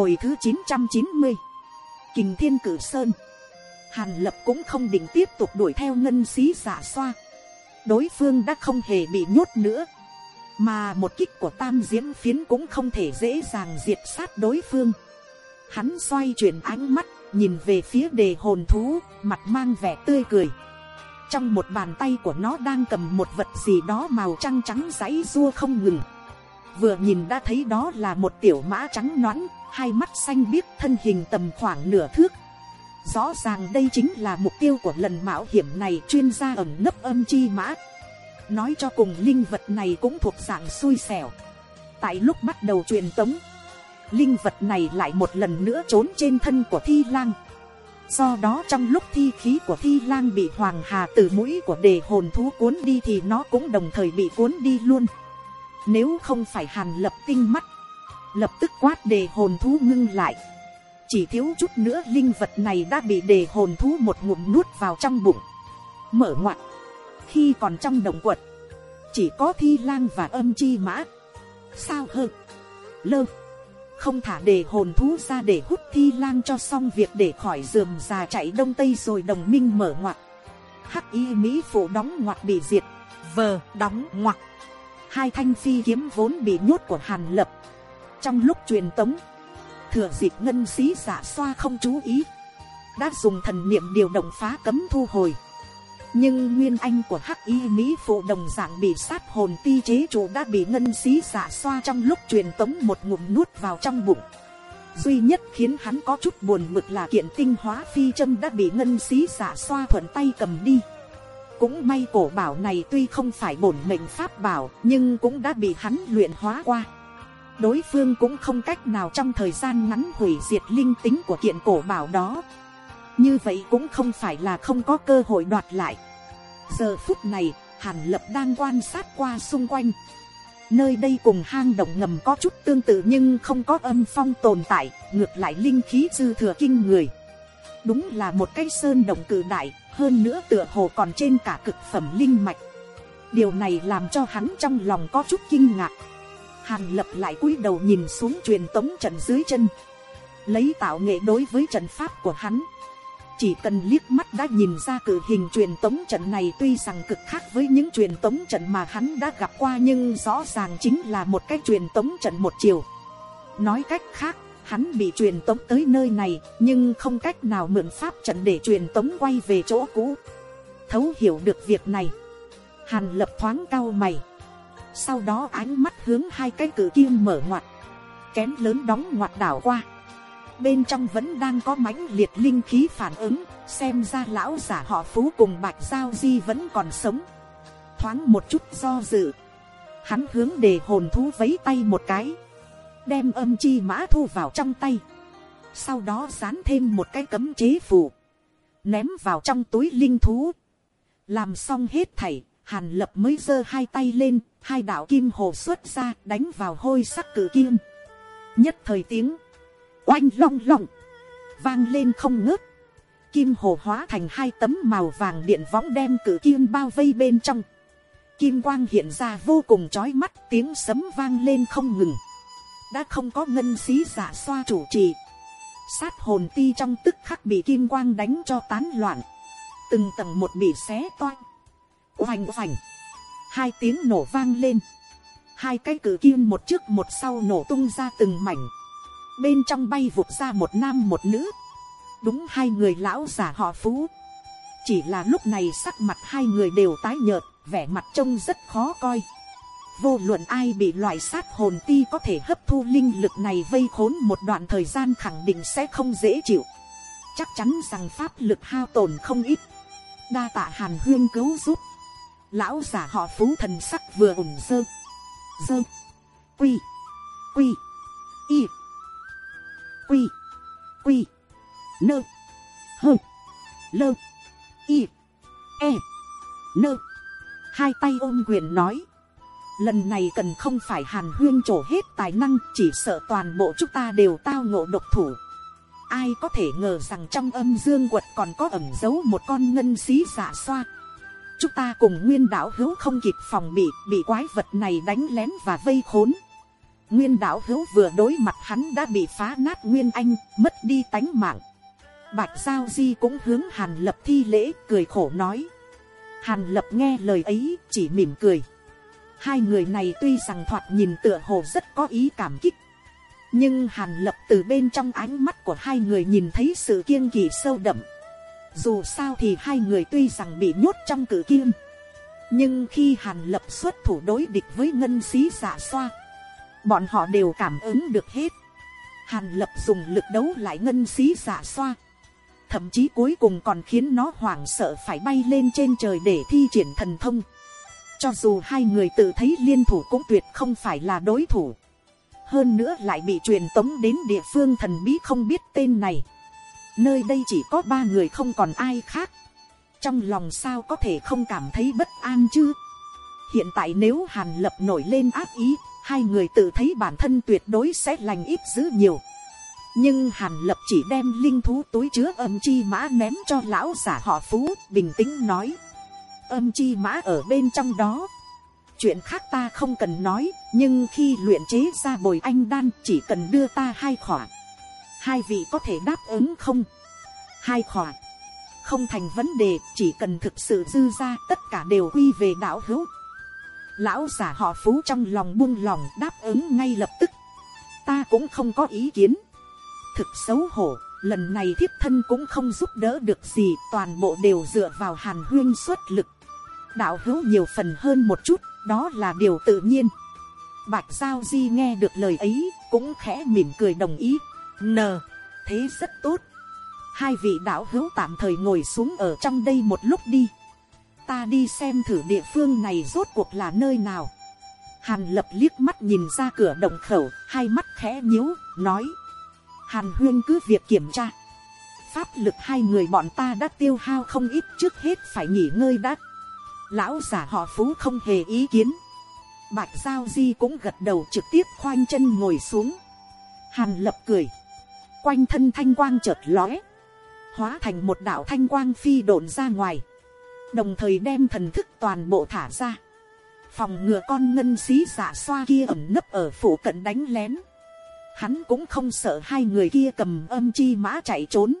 Hồi thứ 990 Kình Thiên Cử Sơn. Hàn Lập cũng không định tiếp tục đuổi theo ngân xí giả xoa. Đối phương đã không hề bị nhốt nữa, Mà một kích của tam diễm phiến cũng không thể dễ dàng diệt sát đối phương. Hắn xoay chuyển ánh mắt, Nhìn về phía đề hồn thú, Mặt mang vẻ tươi cười. Trong một bàn tay của nó đang cầm một vật gì đó màu trăng trắng giấy rua không ngừng. Vừa nhìn đã thấy đó là một tiểu mã trắng nõn hai mắt xanh biếc thân hình tầm khoảng nửa thước. Rõ ràng đây chính là mục tiêu của lần mạo hiểm này chuyên gia ẩn nấp âm chi mã. Nói cho cùng linh vật này cũng thuộc dạng xui xẻo. Tại lúc bắt đầu truyền tống, linh vật này lại một lần nữa trốn trên thân của thi lang. Do đó trong lúc thi khí của thi lang bị hoàng hà từ mũi của đề hồn thú cuốn đi thì nó cũng đồng thời bị cuốn đi luôn. Nếu không phải hàn lập tinh mắt, lập tức quát đề hồn thú ngưng lại. Chỉ thiếu chút nữa linh vật này đã bị đề hồn thú một ngụm nuốt vào trong bụng. Mở ngoặt. Khi còn trong đồng quật. Chỉ có thi lang và âm chi mã. Sao hơn. Lơ. Không thả đề hồn thú ra để hút thi lang cho xong việc để khỏi giường già chạy đông tây rồi đồng minh mở ngoặt. Hắc y Mỹ phụ đóng ngoặt bị diệt. Vờ, đóng ngoặt. Hai thanh phi kiếm vốn bị nhốt của Hàn Lập. Trong lúc truyền tống, thừa dịp ngân xí giả xoa không chú ý, đã dùng thần niệm điều động phá cấm thu hồi. Nhưng nguyên anh của hắc y mỹ phụ đồng dạng bị sát hồn ti chế chủ đã bị ngân xí giả xoa trong lúc truyền tống một ngụm nuốt vào trong bụng. Duy nhất khiến hắn có chút buồn bực là kiện tinh hóa phi châm đã bị ngân xí giả xoa thuận tay cầm đi cũng may cổ bảo này tuy không phải bổn mệnh pháp bảo, nhưng cũng đã bị hắn luyện hóa qua. Đối phương cũng không cách nào trong thời gian ngắn hủy diệt linh tính của kiện cổ bảo đó. Như vậy cũng không phải là không có cơ hội đoạt lại. Giờ phút này, hàn lập đang quan sát qua xung quanh. Nơi đây cùng hang động ngầm có chút tương tự nhưng không có âm phong tồn tại, ngược lại linh khí dư thừa kinh người. Đúng là một cái sơn động cử đại hơn nữa tựa hồ còn trên cả cực phẩm linh mạch. Điều này làm cho hắn trong lòng có chút kinh ngạc. Hàn lập lại cúi đầu nhìn xuống truyền tống trận dưới chân. Lấy tạo nghệ đối với trận pháp của hắn. Chỉ cần liếc mắt đã nhìn ra cử hình truyền tống trận này tuy rằng cực khác với những truyền tống trận mà hắn đã gặp qua nhưng rõ ràng chính là một cái truyền tống trận một chiều. Nói cách khác hắn bị truyền tống tới nơi này, nhưng không cách nào mượn pháp trận để truyền tống quay về chỗ cũ. Thấu hiểu được việc này. Hàn lập thoáng cao mày. Sau đó ánh mắt hướng hai cái cự kim mở ngoặt. Kén lớn đóng ngoặt đảo qua. Bên trong vẫn đang có mãnh liệt linh khí phản ứng, xem ra lão giả họ phú cùng bạch giao di vẫn còn sống. Thoáng một chút do dự. Hắn hướng để hồn thú vấy tay một cái đem âm chi mã thu vào trong tay. Sau đó dán thêm một cái cấm chế phù. Ném vào trong túi linh thú. Làm xong hết thảy, hàn lập mới giơ hai tay lên, hai đạo kim hồ xuất ra, đánh vào hôi sắc cử kim. Nhất thời tiếng, oanh long long, vang lên không ngớt. Kim hồ hóa thành hai tấm màu vàng điện võng đem cử kim bao vây bên trong. Kim quang hiện ra vô cùng chói mắt, tiếng sấm vang lên không ngừng đã không có ngân xí giả xoa chủ trì. Sát hồn ti trong tức khắc bị kim quang đánh cho tán loạn. Từng tầng một bị xé toang. Oành oành. Hai tiếng nổ vang lên. Hai cái cử kim một trước một sau nổ tung ra từng mảnh. Bên trong bay vụt ra một nam một nữ. Đúng hai người lão giả họ phú. Chỉ là lúc này sắc mặt hai người đều tái nhợt, vẻ mặt trông rất khó coi vô luận ai bị loại sát hồn ti có thể hấp thu linh lực này vây khốn một đoạn thời gian khẳng định sẽ không dễ chịu. Chắc chắn rằng pháp lực hao tổn không ít. Đa tạ hàn huyên cứu giúp. Lão giả họ phú thần sắc vừa ủng dơ dơ quy. Quy. Y. Quy. Quy. Nơ. Hơ. Lơ. Y. E. Nơ. Hai tay ôm quyền nói lần này cần không phải hàn huyên trổ hết tài năng, chỉ sợ toàn bộ chúng ta đều tao ngộ độc thủ. Ai có thể ngờ rằng trong âm dương quật còn có ẩm giấu một con ngân xí giả xoa. Chúng ta cùng nguyên đảo hữu không kịp phòng bị bị quái vật này đánh lén và vây khốn. Nguyên đạo hữu vừa đối mặt hắn đã bị phá nát nguyên anh, mất đi tánh mạng. Bạch giao di cũng hướng hàn lập thi lễ, cười khổ nói. Hàn lập nghe lời ấy, chỉ mỉm cười hai người này tuy rằng thoạt nhìn tựa hồ rất có ý cảm kích, nhưng hàn lập từ bên trong ánh mắt của hai người nhìn thấy sự kiêng kỳ sâu đậm. Dù sao thì hai người tuy rằng bị nhốt trong cử kim nhưng khi hàn lập xuất thủ đối địch với ngân sĩ giả xoa, bọn họ đều cảm ứng được hết. Hàn lập dùng lực đấu lại ngân sĩ giả xoa, thậm chí cuối cùng còn khiến nó hoảng sợ phải bay lên trên trời để thi triển thần thông cho dù hai người tự thấy liên thủ cũng tuyệt không phải là đối thủ. Hơn nữa lại bị truyền tống đến địa phương thần bí không biết tên này. Nơi đây chỉ có ba người không còn ai khác. Trong lòng sao có thể không cảm thấy bất an chứ? Hiện tại nếu hàn lập nổi lên ác ý, hai người tự thấy bản thân tuyệt đối sẽ lành ít dữ nhiều. Nhưng hàn lập chỉ đem linh thú túi chứa âm chi mã ném cho lão giả họ phú, bình tĩnh nói âm chi mã ở bên trong đó. Chuyện khác ta không cần nói, nhưng khi luyện chế ra bồi anh đan, chỉ cần đưa ta hai khỏa. Hai vị có thể đáp ứng không? Hai khỏa. Không thành vấn đề, chỉ cần thực sự dư ra, tất cả đều quy về đạo hữu. Lão giả họ phú trong lòng buông lòng, đáp ứng ngay lập tức. Ta cũng không có ý kiến. Thực xấu hổ, lần này thiếp thân cũng không giúp đỡ được gì, toàn bộ đều dựa vào hàn huyên xuất lực đạo hữu nhiều phần hơn một chút, đó là điều tự nhiên. Bạch giao di nghe được lời ấy, cũng khẽ mỉm cười đồng ý. N, thế rất tốt. Hai vị đạo hữu tạm thời ngồi xuống ở trong đây một lúc đi. Ta đi xem thử địa phương này rốt cuộc là nơi nào. Hàn lập liếc mắt nhìn ra cửa động khẩu, hai mắt khẽ nhíu, nói. Hàn huyên cứ việc kiểm tra. Pháp lực hai người bọn ta đã tiêu hao không ít, trước hết phải nghỉ ngơi đã lão giả họ phú không hề ý kiến. Bạch giao di cũng gật đầu trực tiếp khoanh chân ngồi xuống. Hàn lập cười. Quanh thân thanh quang chợt lóe. Hóa thành một đạo thanh quang phi độn ra ngoài. Đồng thời đem thần thức toàn bộ thả ra. Phòng ngừa con ngân xí giả xoa kia ẩm nấp ở phủ cận đánh lén. Hắn cũng không sợ hai người kia cầm âm chi mã chạy trốn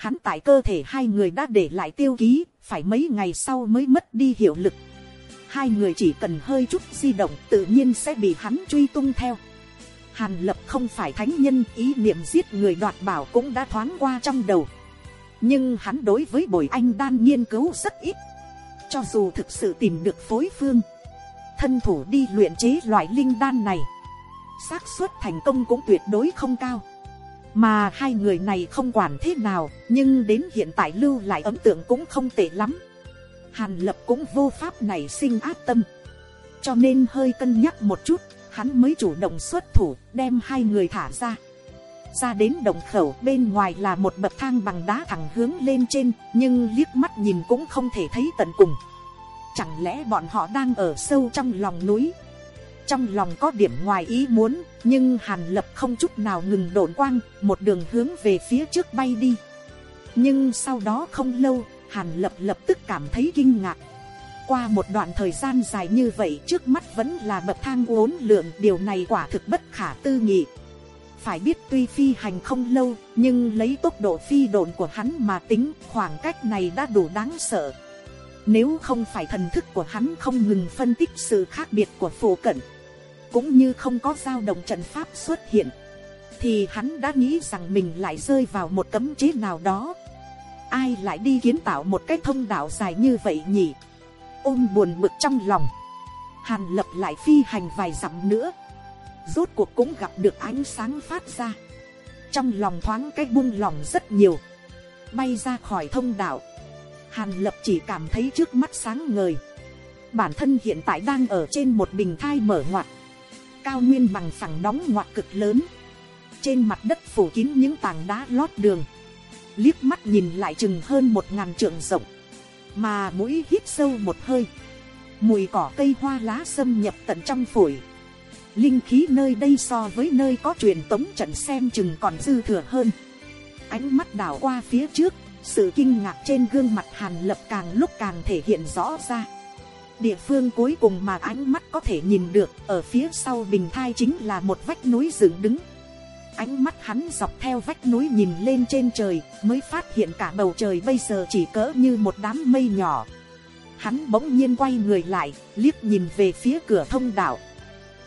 hắn tại cơ thể hai người đã để lại tiêu ký, phải mấy ngày sau mới mất đi hiệu lực. Hai người chỉ cần hơi chút di động tự nhiên sẽ bị hắn truy tung theo. Hàn lập không phải thánh nhân, ý niệm giết người đoạt bảo cũng đã thoáng qua trong đầu. Nhưng hắn đối với bồi anh đan nghiên cứu rất ít. Cho dù thực sự tìm được phối phương, thân thủ đi luyện chế loại linh đan này, xác suất thành công cũng tuyệt đối không cao mà hai người này không quản thế nào, nhưng đến hiện tại lưu lại ấn tượng cũng không tệ lắm. Hàn lập cũng vô pháp này sinh áp tâm. Cho nên hơi cân nhắc một chút, hắn mới chủ động xuất thủ, đem hai người thả ra. Ra đến đồng khẩu, bên ngoài là một bậc thang bằng đá thẳng hướng lên trên, nhưng liếc mắt nhìn cũng không thể thấy tận cùng. Chẳng lẽ bọn họ đang ở sâu trong lòng núi? Trong lòng có điểm ngoài ý muốn, nhưng hàn lập không chút nào ngừng đổn quang, một đường hướng về phía trước bay đi. Nhưng sau đó không lâu, hàn lập lập tức cảm thấy kinh ngạc. Qua một đoạn thời gian dài như vậy, trước mắt vẫn là bậc thang uốn lượn, điều này quả thực bất khả tư nghị. Phải biết tuy phi hành không lâu, nhưng lấy tốc độ phi độn của hắn mà tính, khoảng cách này đã đủ đáng sợ. Nếu không phải thần thức của hắn không ngừng phân tích sự khác biệt của phổ cận cũng như không có dao động trận pháp xuất hiện, thì hắn đã nghĩ rằng mình lại rơi vào một cấm chế nào đó. Ai lại đi kiến tạo một cái thông đạo dài như vậy nhỉ? Ôm buồn bực trong lòng, hàn lập lại phi hành vài dặm nữa. Rốt cuộc cũng gặp được ánh sáng phát ra. Trong lòng thoáng cái buông lòng rất nhiều. Bay ra khỏi thông đạo. Hàn lập chỉ cảm thấy trước mắt sáng ngời. Bản thân hiện tại đang ở trên một bình thai mở ngoặt cao nguyên bằng phẳng đóng ngoặt cực lớn. Trên mặt đất phủ kín những tảng đá lót đường. Liếc mắt nhìn lại chừng hơn một ngàn trượng rộng. Mà mũi hít sâu một hơi. Mùi cỏ cây hoa lá xâm nhập tận trong phổi. Linh khí nơi đây so với nơi có truyền tống trận xem chừng còn dư thừa hơn. Ánh mắt đảo qua phía trước, sự kinh ngạc trên gương mặt hàn lập càng lúc càng thể hiện rõ ra địa phương cuối cùng mà ánh mắt có thể nhìn được, ở phía sau bình thai chính là một vách núi dựng đứng. Ánh mắt hắn dọc theo vách núi nhìn lên trên trời, mới phát hiện cả bầu trời bây giờ chỉ cỡ như một đám mây nhỏ. Hắn bỗng nhiên quay người lại, liếc nhìn về phía cửa thông đạo.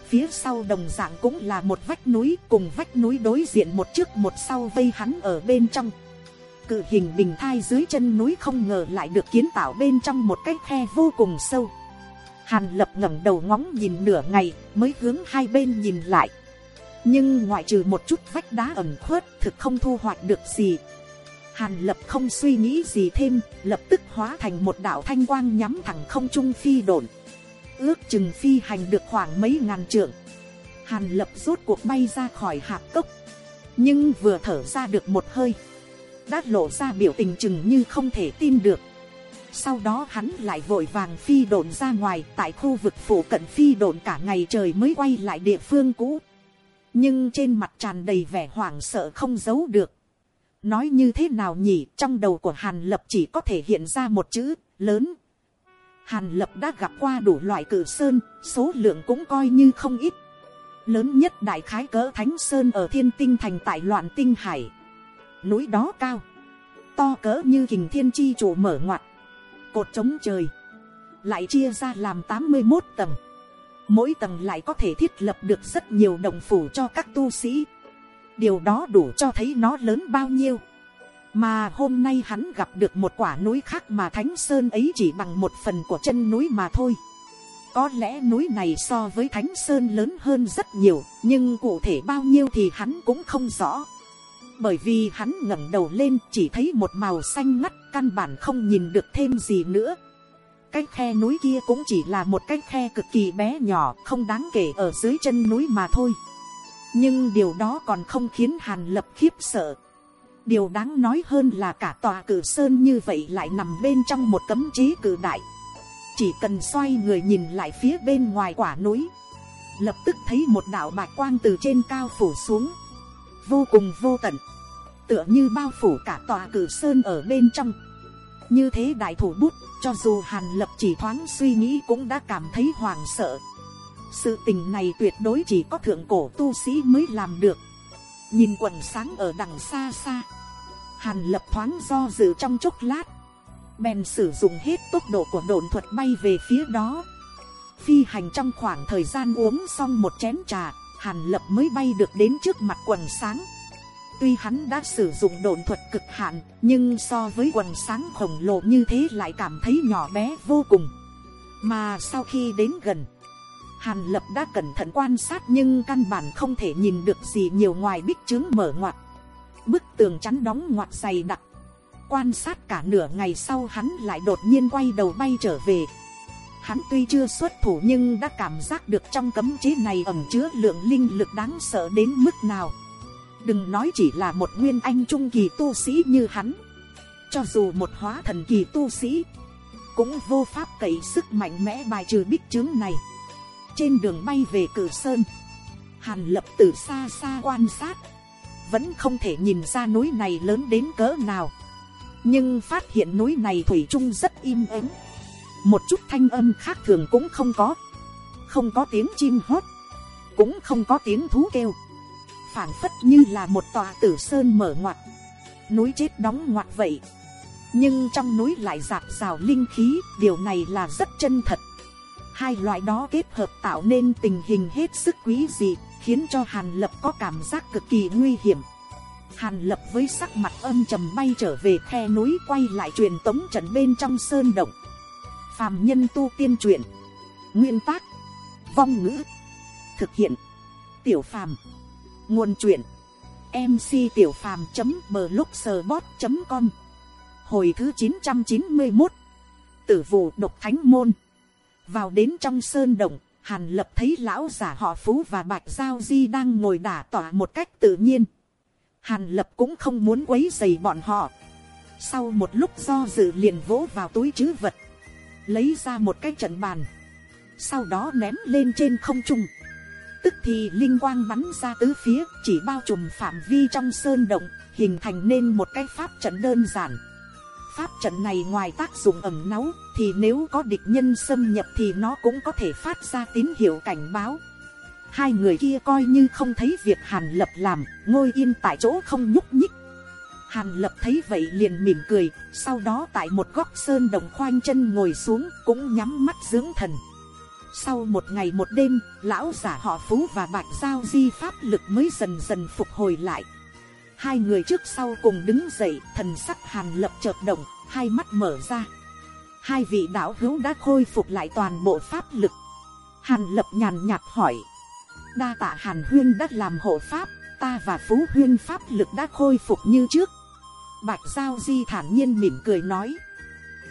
Phía sau đồng dạng cũng là một vách núi, cùng vách núi đối diện một trước một sau vây hắn ở bên trong. Cự hình bình thai dưới chân núi không ngờ lại được kiến tạo bên trong một cái khe vô cùng sâu hàn lập ngẩng đầu ngóng nhìn nửa ngày, mới hướng hai bên nhìn lại. Nhưng ngoại trừ một chút vách đá ẩm khuất, thực không thu hoạch được gì. Hàn lập không suy nghĩ gì thêm, lập tức hóa thành một đạo thanh quang nhắm thẳng không trung phi đồn ước chừng phi hành được khoảng mấy ngàn trượng. Hàn lập rốt cuộc bay ra khỏi hạp cốc. Nhưng vừa thở ra được một hơi, đã lộ ra biểu tình chừng như không thể tin được sau đó hắn lại vội vàng phi đồn ra ngoài, tại khu vực phủ cận phi đồn cả ngày trời mới quay lại địa phương cũ. Nhưng trên mặt tràn đầy vẻ hoảng sợ không giấu được. Nói như thế nào nhỉ, trong đầu của hàn lập chỉ có thể hiện ra một chữ, lớn. Hàn lập đã gặp qua đủ loại cử sơn, số lượng cũng coi như không ít. Lớn nhất đại khái cỡ thánh sơn ở thiên tinh thành tại loạn tinh hải. Núi đó cao. To cỡ như hình thiên chi chủ mở ngoặt cột chống trời. Lại chia ra làm tám mươi một tầng. Mỗi tầng lại có thể thiết lập được rất nhiều đồng phủ cho các tu sĩ. Điều đó đủ cho thấy nó lớn bao nhiêu. Mà hôm nay hắn gặp được một quả núi khác mà thánh sơn ấy chỉ bằng một phần của chân núi mà thôi. Có lẽ núi này so với thánh sơn lớn hơn rất nhiều, nhưng cụ thể bao nhiêu thì hắn cũng không rõ bởi vì hắn ngẩng đầu lên chỉ thấy một màu xanh ngắt, căn bản không nhìn được thêm gì nữa. Cái khe núi kia cũng chỉ là một cái khe cực kỳ bé nhỏ, không đáng kể ở dưới chân núi mà thôi. Nhưng điều đó còn không khiến hàn lập khiếp sợ. Điều đáng nói hơn là cả tòa cử sơn như vậy lại nằm bên trong một cấm chế cử đại. Chỉ cần xoay người nhìn lại phía bên ngoài quả núi, lập tức thấy một đạo bạch quang từ trên cao phủ xuống vô cùng vô tận, tựa như bao phủ cả tòa cử sơn ở bên trong. Như thế đại thủ bút, cho dù hàn lập chỉ thoáng suy nghĩ cũng đã cảm thấy hoàng sợ. Sự tình này tuyệt đối chỉ có thượng cổ tu sĩ mới làm được. Nhìn quần sáng ở đằng xa xa, hàn lập thoáng do dự trong chốc lát, bèn sử dụng hết tốc độ của đồn thuật bay về phía đó. Phi hành trong khoảng thời gian uống xong một chén trà hàn lập mới bay được đến trước mặt quần sáng. Tuy hắn đã sử dụng độn thuật cực hạn, nhưng so với quần sáng khổng lồ như thế lại cảm thấy nhỏ bé vô cùng. Mà sau khi đến gần, hàn lập đã cẩn thận quan sát nhưng căn bản không thể nhìn được gì nhiều ngoài bích trướng mở ngoặt. Bức tường chắn đóng ngoặt dày đặc. Quan sát cả nửa ngày sau hắn lại đột nhiên quay đầu bay trở về hắn tuy chưa xuất thủ nhưng đã cảm giác được trong cấm chế này ẩn chứa lượng linh lực đáng sợ đến mức nào. Đừng nói chỉ là một nguyên anh trung kỳ tu sĩ như hắn. Cho dù một hóa thần kỳ tu sĩ, cũng vô pháp cậy sức mạnh mẽ bài trừ bích chứng này. Trên đường bay về cử sơn, hàn lập từ xa xa quan sát, vẫn không thể nhìn ra núi này lớn đến cỡ nào. Nhưng phát hiện núi này thủy chung rất im ắng một chút thanh âm khác thường cũng không có. Không có tiếng chim hót. Cũng không có tiếng thú kêu. Phảng phất như là một tòa tử sơn mở ngoặt. Núi chết đóng ngoặt vậy. Nhưng trong núi lại giạt rào linh khí, điều này là rất chân thật. Hai loại đó kết hợp tạo nên tình hình hết sức quý dị, khiến cho hàn lập có cảm giác cực kỳ nguy hiểm. Hàn lập với sắc mặt âm trầm bay trở về khe núi, quay lại truyền tống trận bên trong sơn động phàm nhân tu tiên truyện. Nguyên tác. Vong ngữ. Thực hiện. Tiểu phàm. Nguồn truyện. Mc tiểu phàm blogspot com. Hồi thứ chín trăm chín mươi một tử vụ độc thánh môn. Vào đến trong sơn động, hàn lập thấy lão giả họ phú và bạch giao di đang ngồi đả tỏa một cách tự nhiên. Hàn lập cũng không muốn quấy dày bọn họ. Sau một lúc do dự liền vỗ vào túi chứ vật lấy ra một cái trận bàn, sau đó ném lên trên không trung. Tức thì linh quang bắn ra tứ phía, chỉ bao trùm phạm vi trong sơn động, hình thành nên một cái pháp trận đơn giản. Pháp trận này ngoài tác dụng ẩm náu, thì nếu có địch nhân xâm nhập thì nó cũng có thể phát ra tín hiệu cảnh báo. Hai người kia coi như không thấy việc hàn lập làm, ngồi yên tại chỗ không nhúc nhích hàn lập thấy vậy liền mỉm cười, sau đó tại một góc sơn đồng khoanh chân ngồi xuống cũng nhắm mắt dưỡng thần. Sau một ngày một đêm, lão giả họ phú và bạch giao di pháp lực mới dần dần phục hồi lại. Hai người trước sau cùng đứng dậy, thần sắc hàn lập chợt động, hai mắt mở ra. Hai vị đạo hữu đã khôi phục lại toàn bộ pháp lực. Hàn lập nhàn nhạt hỏi, đa tạ hàn huyên đã làm hộ pháp, ta và phú huyên pháp lực đã khôi phục như trước? Bạch giao di thản nhiên mỉm cười nói.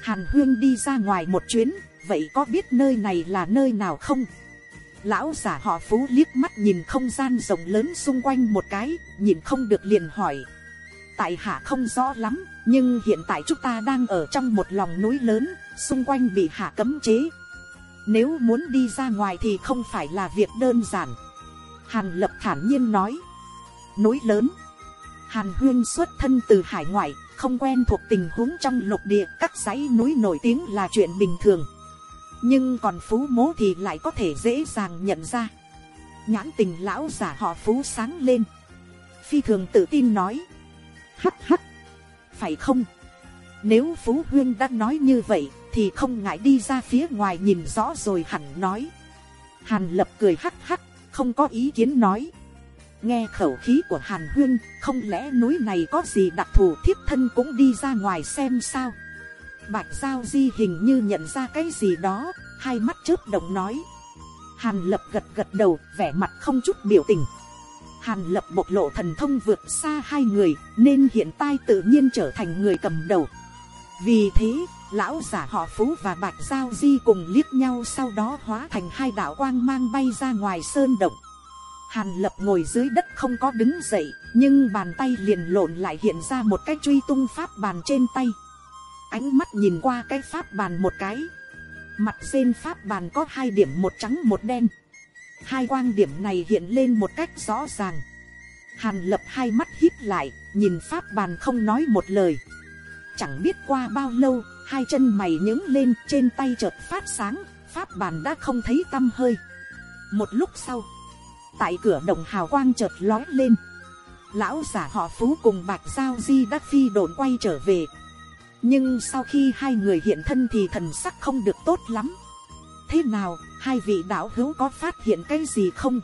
Hàn huyên đi ra ngoài một chuyến, vậy có biết nơi này là nơi nào không? Lão giả họ phú liếc mắt nhìn không gian rộng lớn xung quanh một cái, nhìn không được liền hỏi. Tại hạ không rõ lắm, nhưng hiện tại chúng ta đang ở trong một lòng núi lớn, xung quanh bị hạ cấm chế. Nếu muốn đi ra ngoài thì không phải là việc đơn giản. Hàn lập thản nhiên nói. Núi lớn hàn huyên xuất thân từ hải ngoại không quen thuộc tình huống trong lục địa các dãy núi nổi tiếng là chuyện bình thường. Nhưng còn phú mố thì lại có thể dễ dàng nhận ra. Nhãn tình lão giả họ phú sáng lên. Phi thường tự tin nói. Hắc hắc, phải không? Nếu phú huyên đã nói như vậy thì không ngại đi ra phía ngoài nhìn rõ rồi hẳn nói. Hàn lập cười hắc hắc, không có ý kiến nói nghe khẩu khí của hàn huyên không lẽ núi này có gì đặc thù thiếp thân cũng đi ra ngoài xem sao Bạch Giao Di hình như nhận ra cái gì đó, hai mắt chớp động nói. Hàn lập gật gật đầu, vẻ mặt không chút biểu tình. Hàn lập bộc lộ thần thông vượt xa hai người, nên hiện tại tự nhiên trở thành người cầm đầu. Vì thế, lão giả họ Phú và Bạch Giao Di cùng liếc nhau sau đó hóa thành hai đạo quang mang bay ra ngoài sơn động. Hàn lập ngồi dưới đất không có đứng dậy, nhưng bàn tay liền lộn lại hiện ra một cái truy tung pháp bàn trên tay. Ánh mắt nhìn qua cái pháp bàn một cái. Mặt trên pháp bàn có hai điểm một trắng một đen. Hai quang điểm này hiện lên một cách rõ ràng. Hàn lập hai mắt hít lại nhìn pháp bàn không nói một lời. Chẳng biết qua bao lâu hai chân mày nhướng lên trên tay chợt phát sáng pháp bàn đã không thấy tâm hơi. Một lúc sau tại cửa đồng hào quang chợt lói lên. Lão giả họ phú cùng bạch giao di đã phi đồn quay trở về. Nhưng sau khi hai người hiện thân thì thần sắc không được tốt lắm. Thế nào, hai vị đạo hữu có phát hiện cái gì không?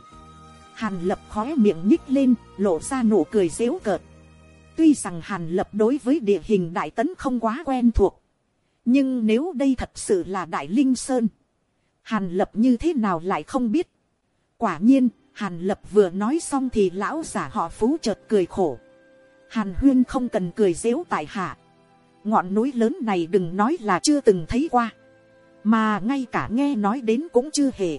Hàn lập khói miệng nhích lên, lộ ra nụ cười dễu cợt. Tuy rằng hàn lập đối với địa hình đại tấn không quá quen thuộc, nhưng nếu đây thật sự là đại linh sơn, hàn lập như thế nào lại không biết. Quả nhiên hàn lập vừa nói xong thì lão giả họ phú chợt cười khổ hàn huyên không cần cười dễu tại hạ ngọn núi lớn này đừng nói là chưa từng thấy qua, mà ngay cả nghe nói đến cũng chưa hề.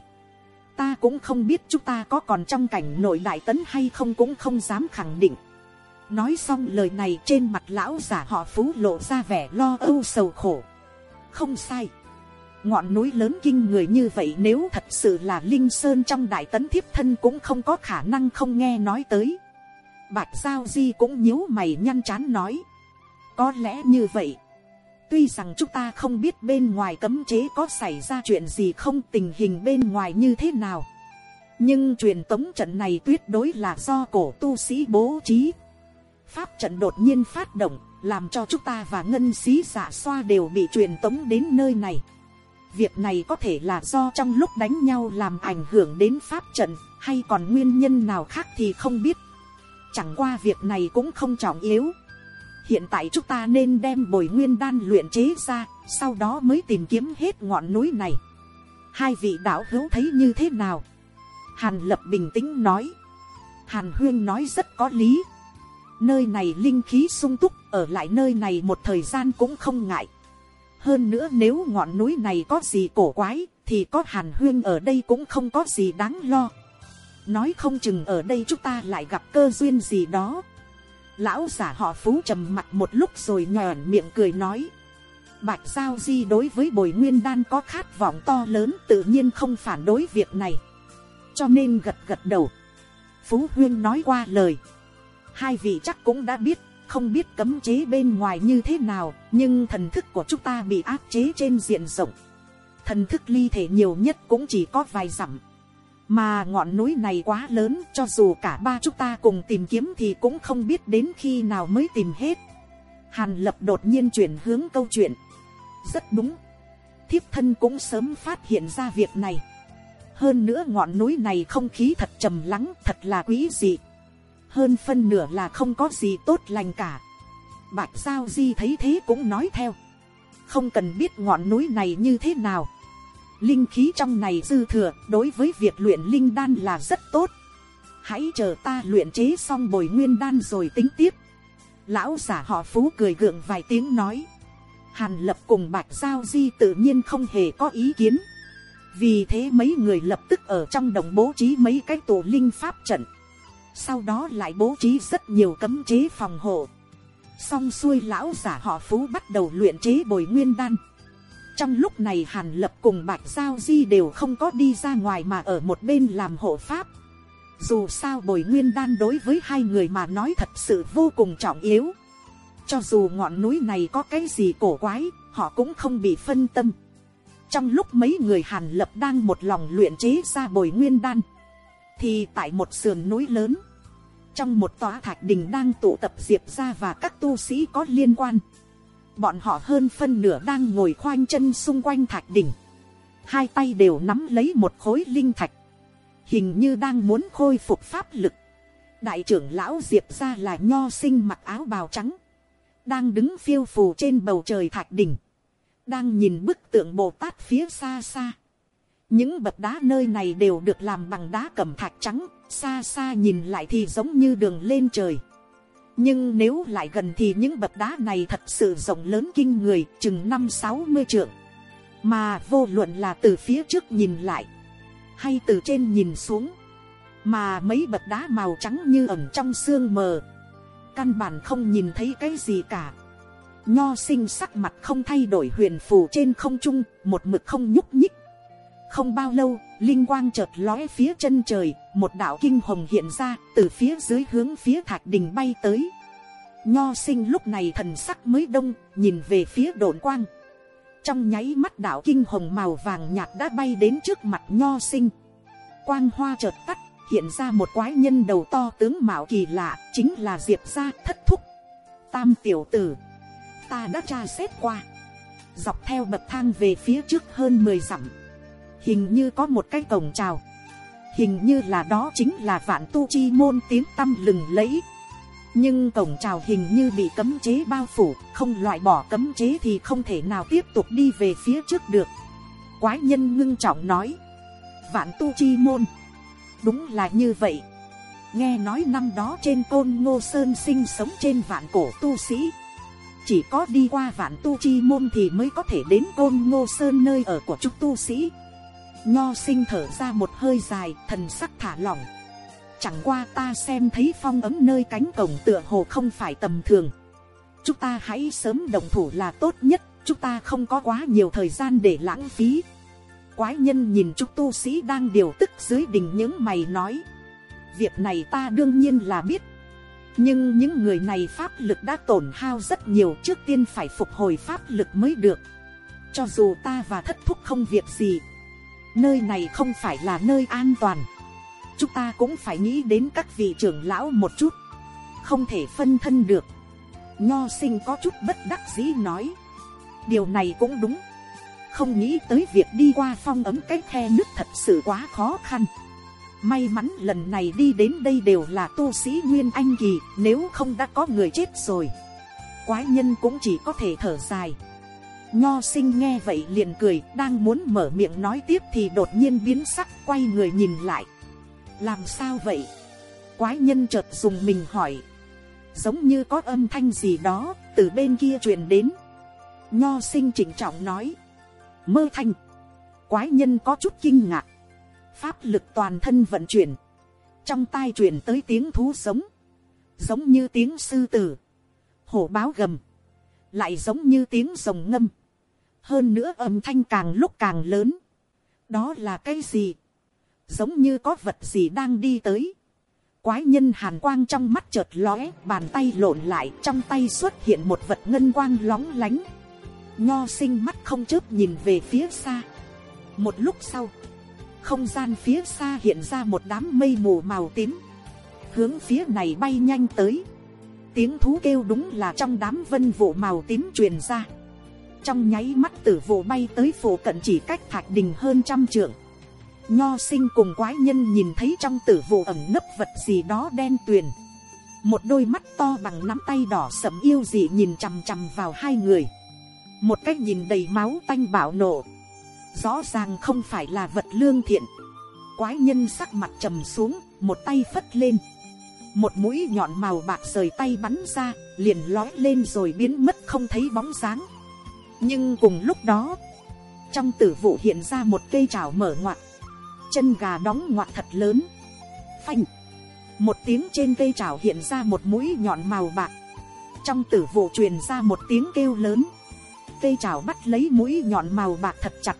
ta cũng không biết chúng ta có còn trong cảnh nội đại tấn hay không cũng không dám khẳng định. nói xong lời này trên mặt lão giả họ phú lộ ra vẻ lo âu sầu khổ. không sai ngọn núi lớn kinh người như vậy nếu thật sự là linh sơn trong đại tấn thiếp thân cũng không có khả năng không nghe nói tới. bạch giao di cũng nhíu mày nhăn chán nói có lẽ như vậy. Tuy rằng chúng ta không biết bên ngoài cấm chế có xảy ra chuyện gì không tình hình bên ngoài như thế nào. Nhưng truyền tống trận này tuyệt đối là do cổ tu sĩ bố trí. Pháp trận đột nhiên phát động, làm cho chúng ta và ngân sĩ giả xoa đều bị truyền tống đến nơi này. Việc này có thể là do trong lúc đánh nhau làm ảnh hưởng đến pháp trận, hay còn nguyên nhân nào khác thì không biết. Chẳng qua việc này cũng không trọng yếu hiện tại chúng ta nên đem bồi nguyên đan luyện chế ra, sau đó mới tìm kiếm hết ngọn núi này. Hai vị đạo hữu thấy như thế nào? Hàn lập bình tĩnh nói. Hàn huyên nói rất có lý. Nơi này linh khí sung túc, ở lại nơi này một thời gian cũng không ngại. Hơn nữa nếu ngọn núi này có gì cổ quái, thì có hàn huyên ở đây cũng không có gì đáng lo. Nói không chừng ở đây chúng ta lại gặp cơ duyên gì đó. Lão giả họ phú trầm mặt một lúc rồi nhòn miệng cười nói. Bạch giao di đối với bồi nguyên đan có khát vọng to lớn tự nhiên không phản đối việc này. Cho nên gật gật đầu. Phú huyên nói qua lời. Hai vị chắc cũng đã biết không biết cấm chế bên ngoài như thế nào, nhưng thần thức của chúng ta bị áp chế trên diện rộng. Thần thức ly thể nhiều nhất cũng chỉ có vài dặm. Mà ngọn núi này quá lớn, cho dù cả ba chúng ta cùng tìm kiếm thì cũng không biết đến khi nào mới tìm hết. Hàn lập đột nhiên chuyển hướng câu chuyện. Rất đúng. Thiếp thân cũng sớm phát hiện ra việc này. Hơn nữa ngọn núi này không khí thật trầm lắng, thật là quý dị hơn phân nửa là không có gì tốt lành cả. Bạch giao di thấy thế cũng nói theo. Không cần biết ngọn núi này như thế nào. Linh khí trong này dư thừa, đối với việc luyện linh đan là rất tốt. Hãy chờ ta luyện chế xong bồi nguyên đan rồi tính tiếp. Lão giả họ phú cười gượng vài tiếng nói. Hàn lập cùng bạch giao di tự nhiên không hề có ý kiến. Vì thế mấy người lập tức ở trong đồng bố trí mấy cái tổ linh pháp trận sau đó lại bố trí rất nhiều cấm chế phòng hộ. Xong xuôi lão giả họ phú bắt đầu luyện chế bồi nguyên đan. Trong lúc này hàn lập cùng bạch giao di đều không có đi ra ngoài mà ở một bên làm hộ pháp. Dù sao bồi nguyên đan đối với hai người mà nói thật sự vô cùng trọng yếu. Cho dù ngọn núi này có cái gì cổ quái, họ cũng không bị phân tâm. Trong lúc mấy người hàn lập đang một lòng luyện chế ra bồi nguyên đan thì tại một sườn núi lớn, trong một tòa thạch đình đang tụ tập diệp ra và các tu sĩ có liên quan. Bọn họ hơn phân nửa đang ngồi khoanh chân xung quanh thạch đỉnh hai tay đều nắm lấy một khối linh thạch, hình như đang muốn khôi phục pháp lực. Đại trưởng lão diệp ra là nho sinh mặc áo bào trắng, đang đứng phiêu phù trên bầu trời thạch đỉnh đang nhìn bức tượng bồ tát phía xa xa những bậc đá nơi này đều được làm bằng đá cẩm thạch trắng, xa xa nhìn lại thì giống như đường lên trời. Nhưng nếu lại gần thì những bậc đá này thật sự rộng lớn kinh người, chừng năm sáu mươi trượng. Mà vô luận là từ phía trước nhìn lại, hay từ trên nhìn xuống, mà mấy bậc đá màu trắng như ẩn trong sương mờ, căn bản không nhìn thấy cái gì cả. Nho sinh sắc mặt không thay đổi, huyền phù trên không trung, một mực không nhúc nhích không bao lâu, linh quang chợt lóe phía chân trời, một đạo kinh hồng hiện ra từ phía dưới hướng phía thạch đình bay tới. Nho sinh lúc này thần sắc mới đông, nhìn về phía đồn quang. Trong nháy mắt đạo kinh hồng màu vàng nhạt đã bay đến trước mặt nho sinh. Quang hoa chợt tắt, hiện ra một quái nhân đầu to tướng mạo kỳ lạ, chính là diệp gia thất thúc. Tam tiểu tử, ta đã tra xét qua. Dọc theo bậc thang về phía trước hơn mười dặm hình như có một cái cổng trào hình như là đó chính là vạn tu chi môn tiếng tăm lừng lẫy. Nhưng cổng trào hình như bị cấm chế bao phủ, không loại bỏ cấm chế thì không thể nào tiếp tục đi về phía trước được. Quái nhân ngưng trọng nói, vạn tu chi môn, đúng là như vậy. Nghe nói năm đó trên côn ngô sơn sinh sống trên vạn cổ tu sĩ. Chỉ có đi qua vạn tu chi môn thì mới có thể đến côn ngô sơn nơi ở của chúng tu sĩ nho sinh thở ra một hơi dài, thần sắc thả lỏng. Chẳng qua ta xem thấy phong ấm nơi cánh cổng tựa hồ không phải tầm thường. Chúng ta hãy sớm đồng thủ là tốt nhất, chúng ta không có quá nhiều thời gian để lãng phí. Quái nhân nhìn chúc tu sĩ đang điều tức dưới đình những mày nói. Việc này ta đương nhiên là biết. Nhưng những người này pháp lực đã tổn hao rất nhiều trước tiên phải phục hồi pháp lực mới được. Cho dù ta và thất thúc không việc gì nơi này không phải là nơi an toàn. Chúng ta cũng phải nghĩ đến các vị trưởng lão một chút. Không thể phân thân được. Nho sinh có chút bất đắc dĩ nói. Điều này cũng đúng. Không nghĩ tới việc đi qua phong ấm cái khe nước thật sự quá khó khăn. May mắn lần này đi đến đây đều là tu sĩ nguyên anh kỳ, nếu không đã có người chết rồi. Quái nhân cũng chỉ có thể thở dài nho sinh nghe vậy liền cười, đang muốn mở miệng nói tiếp thì đột nhiên biến sắc, quay người nhìn lại. Làm sao vậy? Quái nhân chợt dùng mình hỏi. Giống như có âm thanh gì đó, từ bên kia truyền đến. Nho sinh chỉnh trọng nói. Mơ thanh. Quái nhân có chút kinh ngạc. Pháp lực toàn thân vận chuyển. Trong tai truyền tới tiếng thú sống giống như tiếng sư tử. Hổ báo gầm. Lại giống như tiếng rồng ngâm hơn nữa âm thanh càng lúc càng lớn. Đó là cái gì? Giống như có vật gì đang đi tới. Quái nhân hàn quang trong mắt chợt lóe, bàn tay lộn lại, trong tay xuất hiện một vật ngân quang lóng lánh. Nho sinh mắt không chớp nhìn về phía xa. Một lúc sau, không gian phía xa hiện ra một đám mây mù màu tím. Hướng phía này bay nhanh tới. Tiếng thú kêu đúng là trong đám vân vụ màu tím truyền ra trong nháy mắt tử vụ bay tới phủ cận chỉ cách thạch đình hơn trăm trượng. Nho sinh cùng quái nhân nhìn thấy trong tử vụ ẩm nấp vật gì đó đen tuyền. Một đôi mắt to bằng nắm tay đỏ sẫm yêu dị nhìn chằm chằm vào hai người. Một cách nhìn đầy máu tanh bạo nộ rõ ràng không phải là vật lương thiện. Quái nhân sắc mặt trầm xuống, một tay phất lên. Một mũi nhọn màu bạc rời tay bắn ra, liền lói lên rồi biến mất không thấy bóng dáng nhưng cùng lúc đó, trong tử vụ hiện ra một cây trào mở ngoặt. Chân gà đóng ngoặt thật lớn. Phanh! Một tiếng trên cây trào hiện ra một mũi nhọn màu bạc. Trong tử vụ truyền ra một tiếng kêu lớn. Cây trào bắt lấy mũi nhọn màu bạc thật chặt.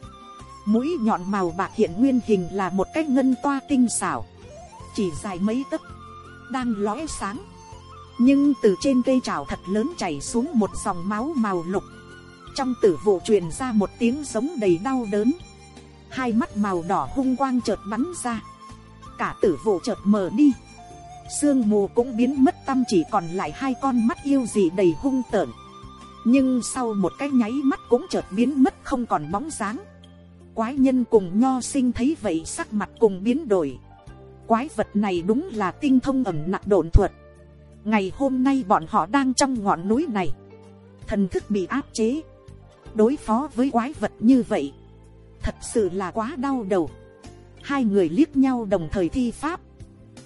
Mũi nhọn màu bạc hiện nguyên hình là một cái ngân toa tinh xảo. Chỉ dài mấy tấc, đang lóe sáng. Nhưng từ trên cây trào thật lớn chảy xuống một dòng máu màu lục trong tử vụ truyền ra một tiếng giống đầy đau đớn. Hai mắt màu đỏ hung quang chợt bắn ra. Cả tử vụ chợt mờ đi. Sương mù cũng biến mất, tâm chỉ còn lại hai con mắt yêu gì đầy hung tợn. Nhưng sau một cái nháy mắt cũng chợt biến mất, không còn bóng dáng. Quái nhân cùng nho sinh thấy vậy sắc mặt cùng biến đổi. Quái vật này đúng là tinh thông ẩm nặng đồn thuật. Ngày hôm nay bọn họ đang trong ngọn núi này. Thần thức bị áp chế đối phó với quái vật như vậy. Thật sự là quá đau đầu. Hai người liếc nhau đồng thời thi pháp.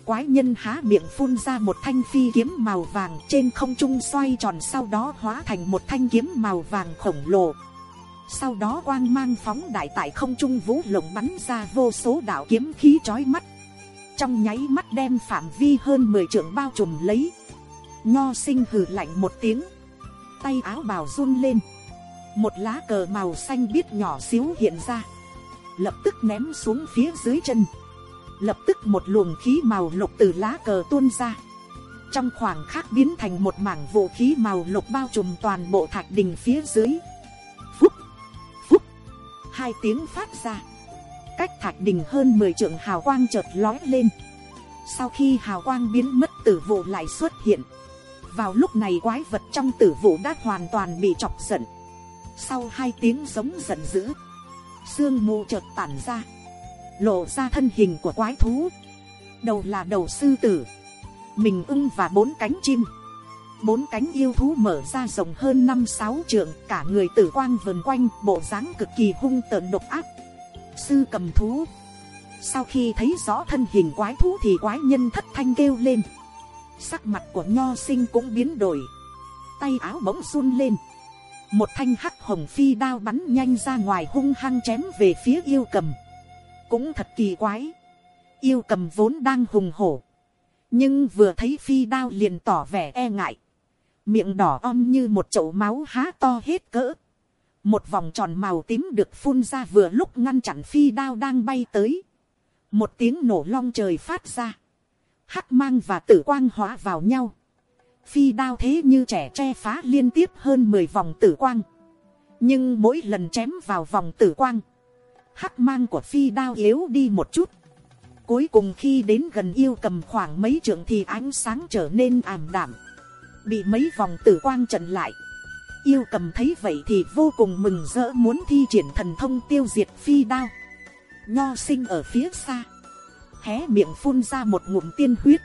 Quái nhân há miệng phun ra một thanh phi kiếm màu vàng trên không trung xoay tròn sau đó hóa thành một thanh kiếm màu vàng khổng lồ. Sau đó quang mang phóng đại tại không trung vũ lộng bắn ra vô số đạo kiếm khí chói mắt. Trong nháy mắt đem phạm vi hơn mười trượng bao trùm lấy. Nho sinh hừ lạnh một tiếng. Tay áo bào run lên một lá cờ màu xanh biết nhỏ xíu hiện ra. Lập tức ném xuống phía dưới chân. Lập tức một luồng khí màu lục từ lá cờ tuôn ra. Trong khoảng khắc biến thành một mảng vũ khí màu lục bao trùm toàn bộ thạch đình phía dưới. Phúc! Phúc! Hai tiếng phát ra. Cách thạch đình hơn mười trượng hào quang chợt lói lên. Sau khi hào quang biến mất, tử vụ lại xuất hiện. Vào lúc này quái vật trong tử vụ đã hoàn toàn bị chọc giận sau hai tiếng giống giận dữ, sương mù chợt tản ra, lộ ra thân hình của quái thú. Đầu là đầu sư tử, mình ưng và bốn cánh chim. Bốn cánh yêu thú mở ra rộng hơn năm sáu trượng, cả người tử quang vần quanh, bộ dáng cực kỳ hung tợn độc ác. Sư cầm thú, sau khi thấy rõ thân hình quái thú thì quái nhân thất thanh kêu lên. Sắc mặt của nho sinh cũng biến đổi, tay áo bỗng run lên một thanh hắc hồng phi đao bắn nhanh ra ngoài hung hăng chém về phía yêu cầm. Cũng thật kỳ quái. Yêu cầm vốn đang hùng hổ. Nhưng vừa thấy phi đao liền tỏ vẻ e ngại. Miệng đỏ om như một chậu máu há to hết cỡ. Một vòng tròn màu tím được phun ra vừa lúc ngăn chặn phi đao đang bay tới. Một tiếng nổ long trời phát ra. Hắc mang và tử quang hóa vào nhau phi đao thế như trẻ tre phá liên tiếp hơn mười vòng tử quang. Nhưng mỗi lần chém vào vòng tử quang, hắc mang của phi đao yếu đi một chút. Cuối cùng khi đến gần yêu cầm khoảng mấy trượng thì ánh sáng trở nên ảm đạm. Bị mấy vòng tử quang trận lại. Yêu cầm thấy vậy thì vô cùng mừng rỡ muốn thi triển thần thông tiêu diệt phi đao. Nho sinh ở phía xa. Hé miệng phun ra một ngụm tiên huyết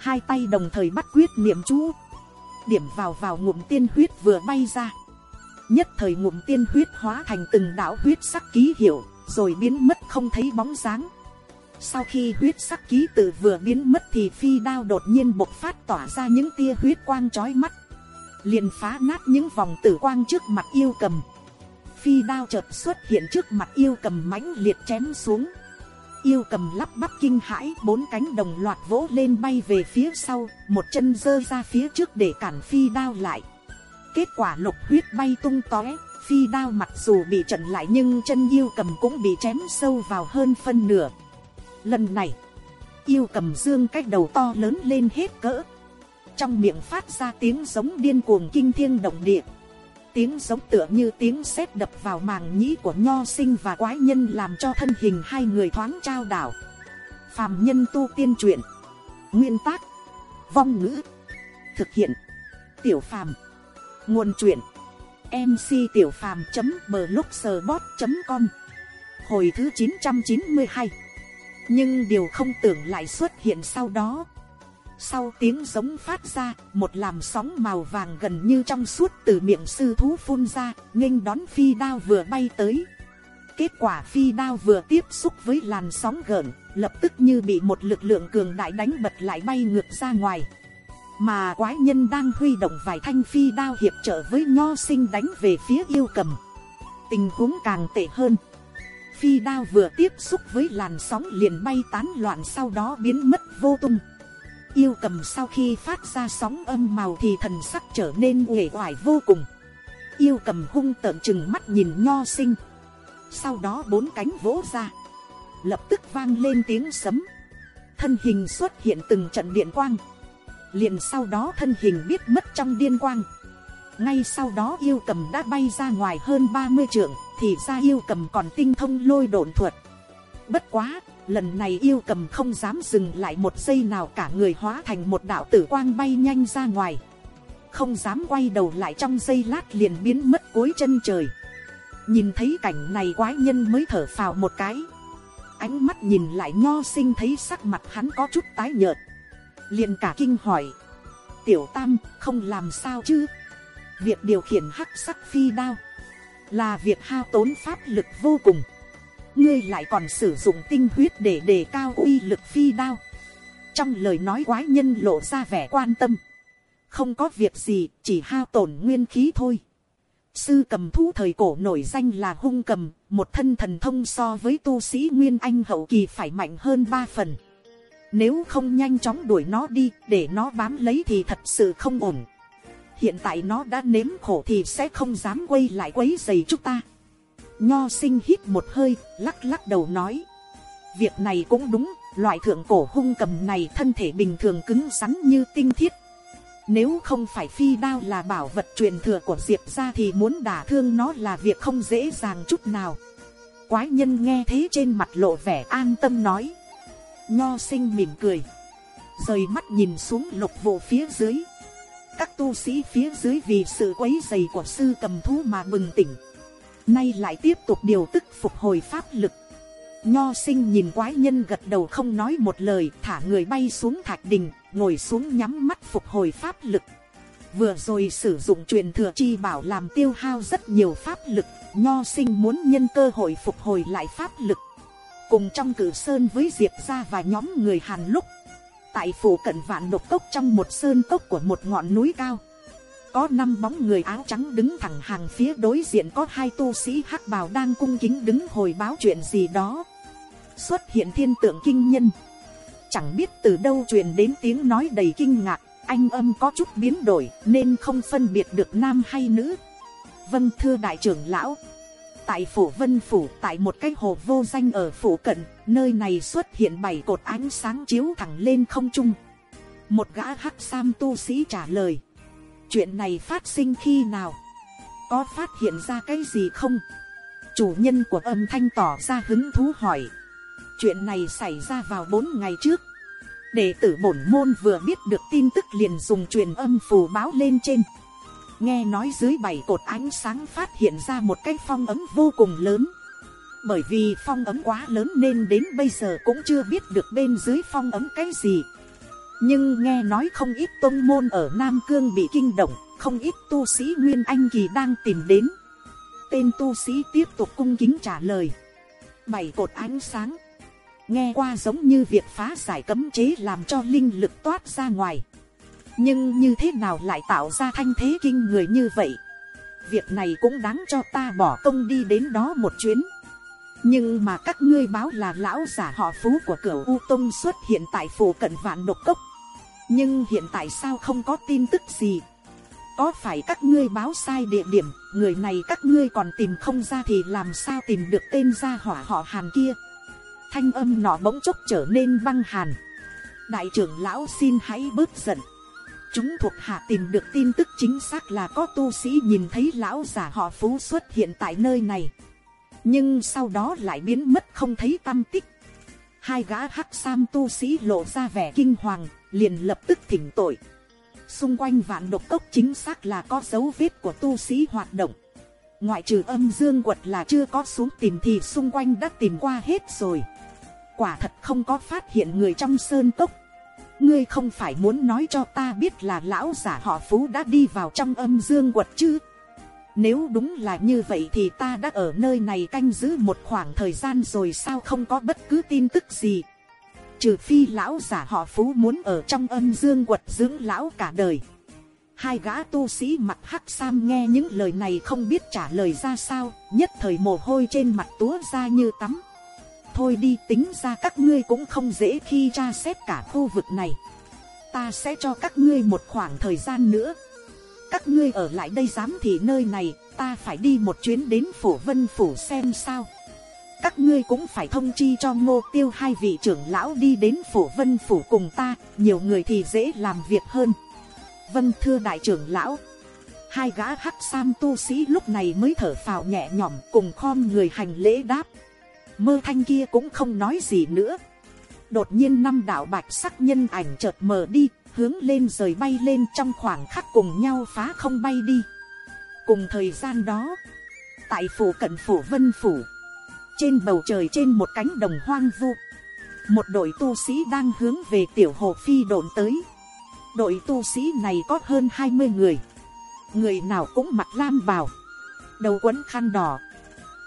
hai tay đồng thời bắt quyết niệm chú. Điểm vào vào ngụm tiên huyết vừa bay ra. Nhất thời ngụm tiên huyết hóa thành từng đạo huyết sắc ký hiệu, rồi biến mất không thấy bóng dáng. Sau khi huyết sắc ký tự vừa biến mất thì phi đao đột nhiên bộc phát tỏa ra những tia huyết quang trói mắt. Liền phá nát những vòng tử quang trước mặt yêu cầm. Phi đao chợt xuất hiện trước mặt yêu cầm mãnh liệt chém xuống yêu cầm lắp bắp kinh hãi, bốn cánh đồng loạt vỗ lên bay về phía sau, một chân giơ ra phía trước để cản phi đao lại. Kết quả lục huyết bay tung tóe, phi đao mặc dù bị trận lại nhưng chân yêu cầm cũng bị chém sâu vào hơn phân nửa. Lần này, yêu cầm dương cách đầu to lớn lên hết cỡ. Trong miệng phát ra tiếng giống điên cuồng kinh thiên động địa tiếng giống tựa như tiếng sét đập vào màng nhĩ của nho sinh và quái nhân làm cho thân hình hai người thoáng trao đảo. Phàm nhân tu tiên truyện, nguyên tác, vong ngữ, thực hiện, tiểu phàm, nguồn truyện mc tiểu phàm blogspot com, hồi thứ chín trăm chín mươi hai. Nhưng điều không tưởng lại xuất hiện sau đó sau tiếng giống phát ra, một làn sóng màu vàng gần như trong suốt từ miệng sư thú phun ra, nghênh đón phi đao vừa bay tới. Kết quả phi đao vừa tiếp xúc với làn sóng gợn, lập tức như bị một lực lượng cường đại đánh bật lại bay ngược ra ngoài. Mà quái nhân đang huy động vài thanh phi đao hiệp trợ với nho sinh đánh về phía yêu cầm. Tình huống càng tệ hơn. Phi đao vừa tiếp xúc với làn sóng liền bay tán loạn sau đó biến mất vô tung yêu cầm sau khi phát ra sóng âm màu thì thần sắc trở nên uể oải vô cùng. Yêu cầm hung tợn chừng mắt nhìn nho sinh. Sau đó bốn cánh vỗ ra. Lập tức vang lên tiếng sấm. Thân hình xuất hiện từng trận điện quang. Liền sau đó thân hình biết mất trong điên quang. Ngay sau đó yêu cầm đã bay ra ngoài hơn ba mươi trượng, thì ra yêu cầm còn tinh thông lôi độn thuật. Bất quá lần này yêu cầm không dám dừng lại một giây nào cả người hóa thành một đạo tử quang bay nhanh ra ngoài. Không dám quay đầu lại trong giây lát liền biến mất cuối chân trời. Nhìn thấy cảnh này quái nhân mới thở phào một cái. Ánh mắt nhìn lại nho sinh thấy sắc mặt hắn có chút tái nhợt. Liền cả kinh hỏi. Tiểu tam, không làm sao chứ? Việc điều khiển hắc sắc phi đao là việc hao tốn pháp lực vô cùng ngươi lại còn sử dụng tinh huyết để đề cao uy lực phi đao. Trong lời nói quái nhân lộ ra vẻ quan tâm. Không có việc gì, chỉ hao tổn nguyên khí thôi. Sư cầm thú thời cổ nổi danh là hung cầm, một thân thần thông so với tu sĩ nguyên anh hậu kỳ phải mạnh hơn ba phần. Nếu không nhanh chóng đuổi nó đi, để nó bám lấy thì thật sự không ổn. Hiện tại nó đã nếm khổ thì sẽ không dám quay lại quấy dày chúng ta nho sinh hít một hơi, lắc lắc đầu nói. Việc này cũng đúng, loại thượng cổ hung cầm này thân thể bình thường cứng rắn như tinh thiết. Nếu không phải phi đao là bảo vật truyền thừa của diệp ra thì muốn đả thương nó là việc không dễ dàng chút nào. Quái nhân nghe thế trên mặt lộ vẻ an tâm nói. Nho sinh mỉm cười. Rời mắt nhìn xuống lục vụ phía dưới. Các tu sĩ phía dưới vì sự quấy dày của sư cầm thú mà bừng tỉnh nay lại tiếp tục điều tức phục hồi pháp lực. Nho sinh nhìn quái nhân gật đầu không nói một lời, thả người bay xuống thạch đình, ngồi xuống nhắm mắt phục hồi pháp lực. Vừa rồi sử dụng truyền thừa chi bảo làm tiêu hao rất nhiều pháp lực, nho sinh muốn nhân cơ hội phục hồi lại pháp lực. Cùng trong cử sơn với diệp ra và nhóm người hàn lúc. Tại phủ cận vạn độc cốc trong một sơn cốc của một ngọn núi cao có năm bóng người áo trắng đứng thẳng hàng phía đối diện có hai tu sĩ hắc bào đang cung kính đứng hồi báo chuyện gì đó. Xuất hiện thiên tượng kinh nhân. Chẳng biết từ đâu truyền đến tiếng nói đầy kinh ngạc, anh âm có chút biến đổi nên không phân biệt được nam hay nữ. Vâng thưa đại trưởng lão. Tại phủ vân phủ, tại một cái hồ vô danh ở phủ cận, nơi này xuất hiện bảy cột ánh sáng chiếu thẳng lên không trung. Một gã hắc sam tu sĩ trả lời chuyện này phát sinh khi nào? Có phát hiện ra cái gì không? Chủ nhân của âm thanh tỏ ra hứng thú hỏi. Chuyện này xảy ra vào bốn ngày trước. Đệ tử bổn môn vừa biết được tin tức liền dùng truyền âm phù báo lên trên. Nghe nói dưới bảy cột ánh sáng phát hiện ra một cái phong ấm vô cùng lớn. Bởi vì phong ấm quá lớn nên đến bây giờ cũng chưa biết được bên dưới phong ấm cái gì nhưng nghe nói không ít tôn môn ở nam cương bị kinh động, không ít tu sĩ nguyên anh kỳ đang tìm đến. Tên tu sĩ tiếp tục cung kính trả lời. Bảy cột ánh sáng. Nghe qua giống như việc phá giải cấm chế làm cho linh lực toát ra ngoài. Nhưng như thế nào lại tạo ra thanh thế kinh người như vậy? Việc này cũng đáng cho ta bỏ công đi đến đó một chuyến. Nhưng mà các ngươi báo là lão giả họ phú của cửa u tông xuất hiện tại phủ cận vạn độc cốc nhưng hiện tại sao không có tin tức gì? Có phải các ngươi báo sai địa điểm? Người này các ngươi còn tìm không ra thì làm sao tìm được tên gia hỏa họ hàn kia? Thanh âm nọ bỗng chốc trở nên băng hàn. Đại trưởng lão xin hãy bớt giận. Chúng thuộc hạ tìm được tin tức chính xác là có tu sĩ nhìn thấy lão giả họ phú xuất hiện tại nơi này. Nhưng sau đó lại biến mất không thấy tâm tích. Hai gã hắc sam tu sĩ lộ ra vẻ kinh hoàng liền lập tức thỉnh tội. Xung quanh vạn độc cốc chính xác là có dấu vết của tu sĩ hoạt động. Ngoại trừ âm dương quật là chưa có xuống tìm thì xung quanh đã tìm qua hết rồi. Quả thật không có phát hiện người trong sơn cốc. Ngươi không phải muốn nói cho ta biết là lão giả họ phú đã đi vào trong âm dương quật chứ? Nếu đúng là như vậy thì ta đã ở nơi này canh giữ một khoảng thời gian rồi sao không có bất cứ tin tức gì? Trừ phi lão giả họ phú muốn ở trong âm dương quật dưỡng lão cả đời. Hai gã tu sĩ mặt hắc sam nghe những lời này không biết trả lời ra sao, nhất thời mồ hôi trên mặt túa ra như tắm. Thôi đi, tính ra các ngươi cũng không dễ khi tra xét cả khu vực này. Ta sẽ cho các ngươi một khoảng thời gian nữa. Các ngươi ở lại đây dám thì nơi này, ta phải đi một chuyến đến phủ vân phủ xem sao các ngươi cũng phải thông chi cho ngô tiêu hai vị trưởng lão đi đến phủ vân phủ cùng ta, nhiều người thì dễ làm việc hơn. Vân thưa đại trưởng lão. Hai gã hắc sam tu sĩ lúc này mới thở phào nhẹ nhõm cùng khom người hành lễ đáp. Mơ thanh kia cũng không nói gì nữa. Đột nhiên năm đạo bạch sắc nhân ảnh chợt mờ đi, hướng lên rời bay lên trong khoảng khắc cùng nhau phá không bay đi. Cùng thời gian đó, tại phủ cận phủ vân phủ trên bầu trời trên một cánh đồng hoang vu. Một đội tu sĩ đang hướng về tiểu hồ phi độn tới. Đội tu sĩ này có hơn hai mươi người. Người nào cũng mặc lam bào, đầu quấn khăn đỏ.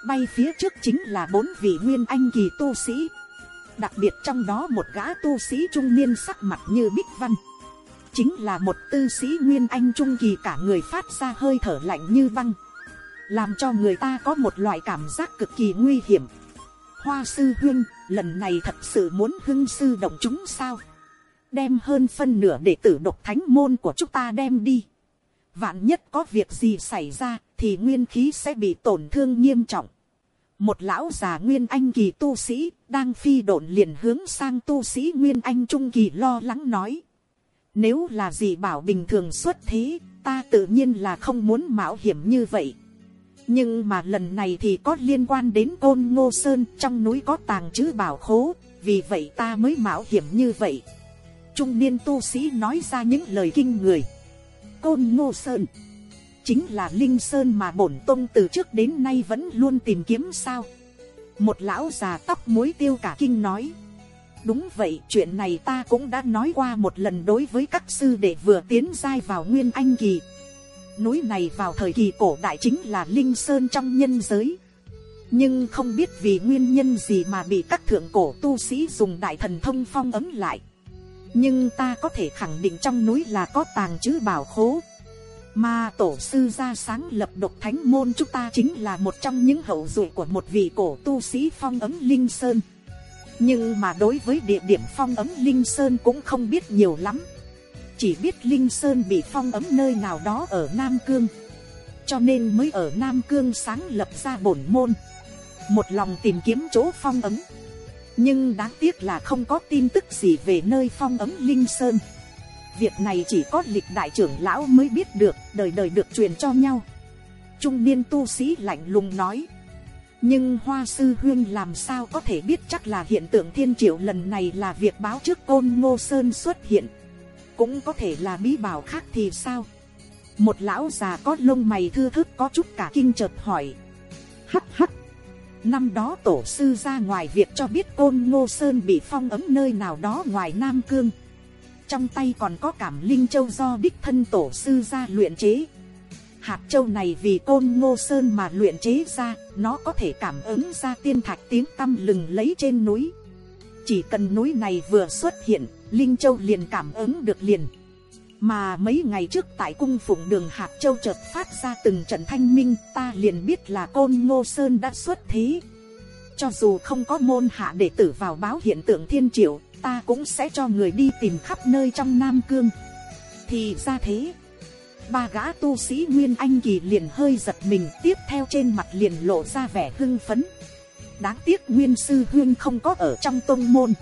Bay phía trước chính là bốn vị nguyên anh kỳ tu sĩ. Đặc biệt trong đó một gã tu sĩ trung niên sắc mặt như bích văn. Chính là một tư sĩ nguyên anh trung kỳ cả người phát ra hơi thở lạnh như băng làm cho người ta có một loại cảm giác cực kỳ nguy hiểm. Hoa sư huyên, lần này thật sự muốn hưng sư động chúng sao? Đem hơn phân nửa đệ tử độc thánh môn của chúng ta đem đi. Vạn nhất có việc gì xảy ra, thì nguyên khí sẽ bị tổn thương nghiêm trọng. Một lão già nguyên anh kỳ tu sĩ, đang phi độn liền hướng sang tu sĩ nguyên anh trung kỳ lo lắng nói. Nếu là gì bảo bình thường xuất thế, ta tự nhiên là không muốn mạo hiểm như vậy nhưng mà lần này thì có liên quan đến côn ngô sơn trong núi có tàng chứ bảo khố, vì vậy ta mới mạo hiểm như vậy. Trung niên tu sĩ nói ra những lời kinh người. Côn ngô sơn chính là linh sơn mà bổn tông từ trước đến nay vẫn luôn tìm kiếm sao? Một lão già tóc muối tiêu cả kinh nói. Đúng vậy, chuyện này ta cũng đã nói qua một lần đối với các sư để vừa tiến giai vào nguyên anh kỳ núi này vào thời kỳ cổ đại chính là linh sơn trong nhân giới. Nhưng không biết vì nguyên nhân gì mà bị các thượng cổ tu sĩ dùng đại thần thông phong ấm lại. Nhưng ta có thể khẳng định trong núi là có tàng chữ bảo khố. Mà tổ sư ra sáng lập độc thánh môn chúng ta chính là một trong những hậu duệ của một vị cổ tu sĩ phong ấm linh sơn. Nhưng mà đối với địa điểm phong ấm linh sơn cũng không biết nhiều lắm chỉ biết linh sơn bị phong ấm nơi nào đó ở nam cương. Cho nên mới ở nam cương sáng lập ra bổn môn. Một lòng tìm kiếm chỗ phong ấm. Nhưng đáng tiếc là không có tin tức gì về nơi phong ấm linh sơn. Việc này chỉ có lịch đại trưởng lão mới biết được, đời đời được truyền cho nhau. Trung niên tu sĩ lạnh lùng nói. Nhưng hoa sư huyên làm sao có thể biết chắc là hiện tượng thiên triệu lần này là việc báo trước côn ngô sơn xuất hiện cũng có thể là bí bảo khác thì sao? Một lão già có lông mày thưa thức có chút cả kinh chợt hỏi. Hắt hắt năm đó tổ sư ra ngoài việc cho biết côn ngô sơn bị phong ấm nơi nào đó ngoài nam cương. Trong tay còn có cảm linh châu do đích thân tổ sư ra luyện chế. Hạt châu này vì côn ngô sơn mà luyện chế ra, nó có thể cảm ứng ra tiên thạch tiếng tăm lừng lấy trên núi. Chỉ cần núi này vừa xuất hiện linh châu liền cảm ứng được liền. Mà mấy ngày trước tại cung phụng đường hạt châu chợt phát ra từng trận thanh minh, ta liền biết là côn ngô sơn đã xuất thế. Cho dù không có môn hạ đệ tử vào báo hiện tượng thiên triệu ta cũng sẽ cho người đi tìm khắp nơi trong nam cương. Thì ra thế, ba gã tu sĩ nguyên anh kỳ liền hơi giật mình, tiếp theo trên mặt liền lộ ra vẻ hưng phấn. Đáng tiếc nguyên sư huyên không có ở trong tôn môn.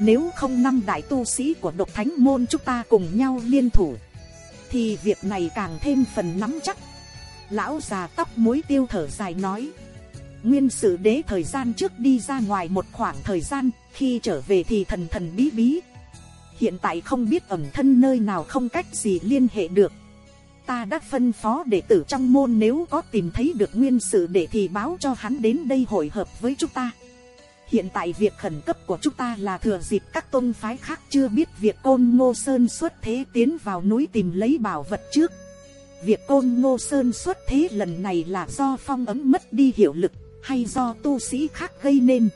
Nếu không năm đại tu sĩ của độc thánh môn chúng ta cùng nhau liên thủ. Thì việc này càng thêm phần nắm chắc. Lão già tóc muối tiêu thở dài nói. Nguyên sự đế thời gian trước đi ra ngoài một khoảng thời gian. Khi trở về thì thần thần bí bí. Hiện tại không biết ẩn thân nơi nào không cách gì liên hệ được ta đã phân phó đệ tử trong môn, nếu có tìm thấy được nguyên sự đệ thì báo cho hắn đến đây hội hợp với chúng ta. Hiện tại việc khẩn cấp của chúng ta là thừa dịp các tôn phái khác chưa biết việc côn ngô sơn xuất thế tiến vào núi tìm lấy bảo vật trước. Việc côn ngô sơn xuất thế lần này là do phong ấm mất đi hiệu lực hay do tu sĩ khác gây nên.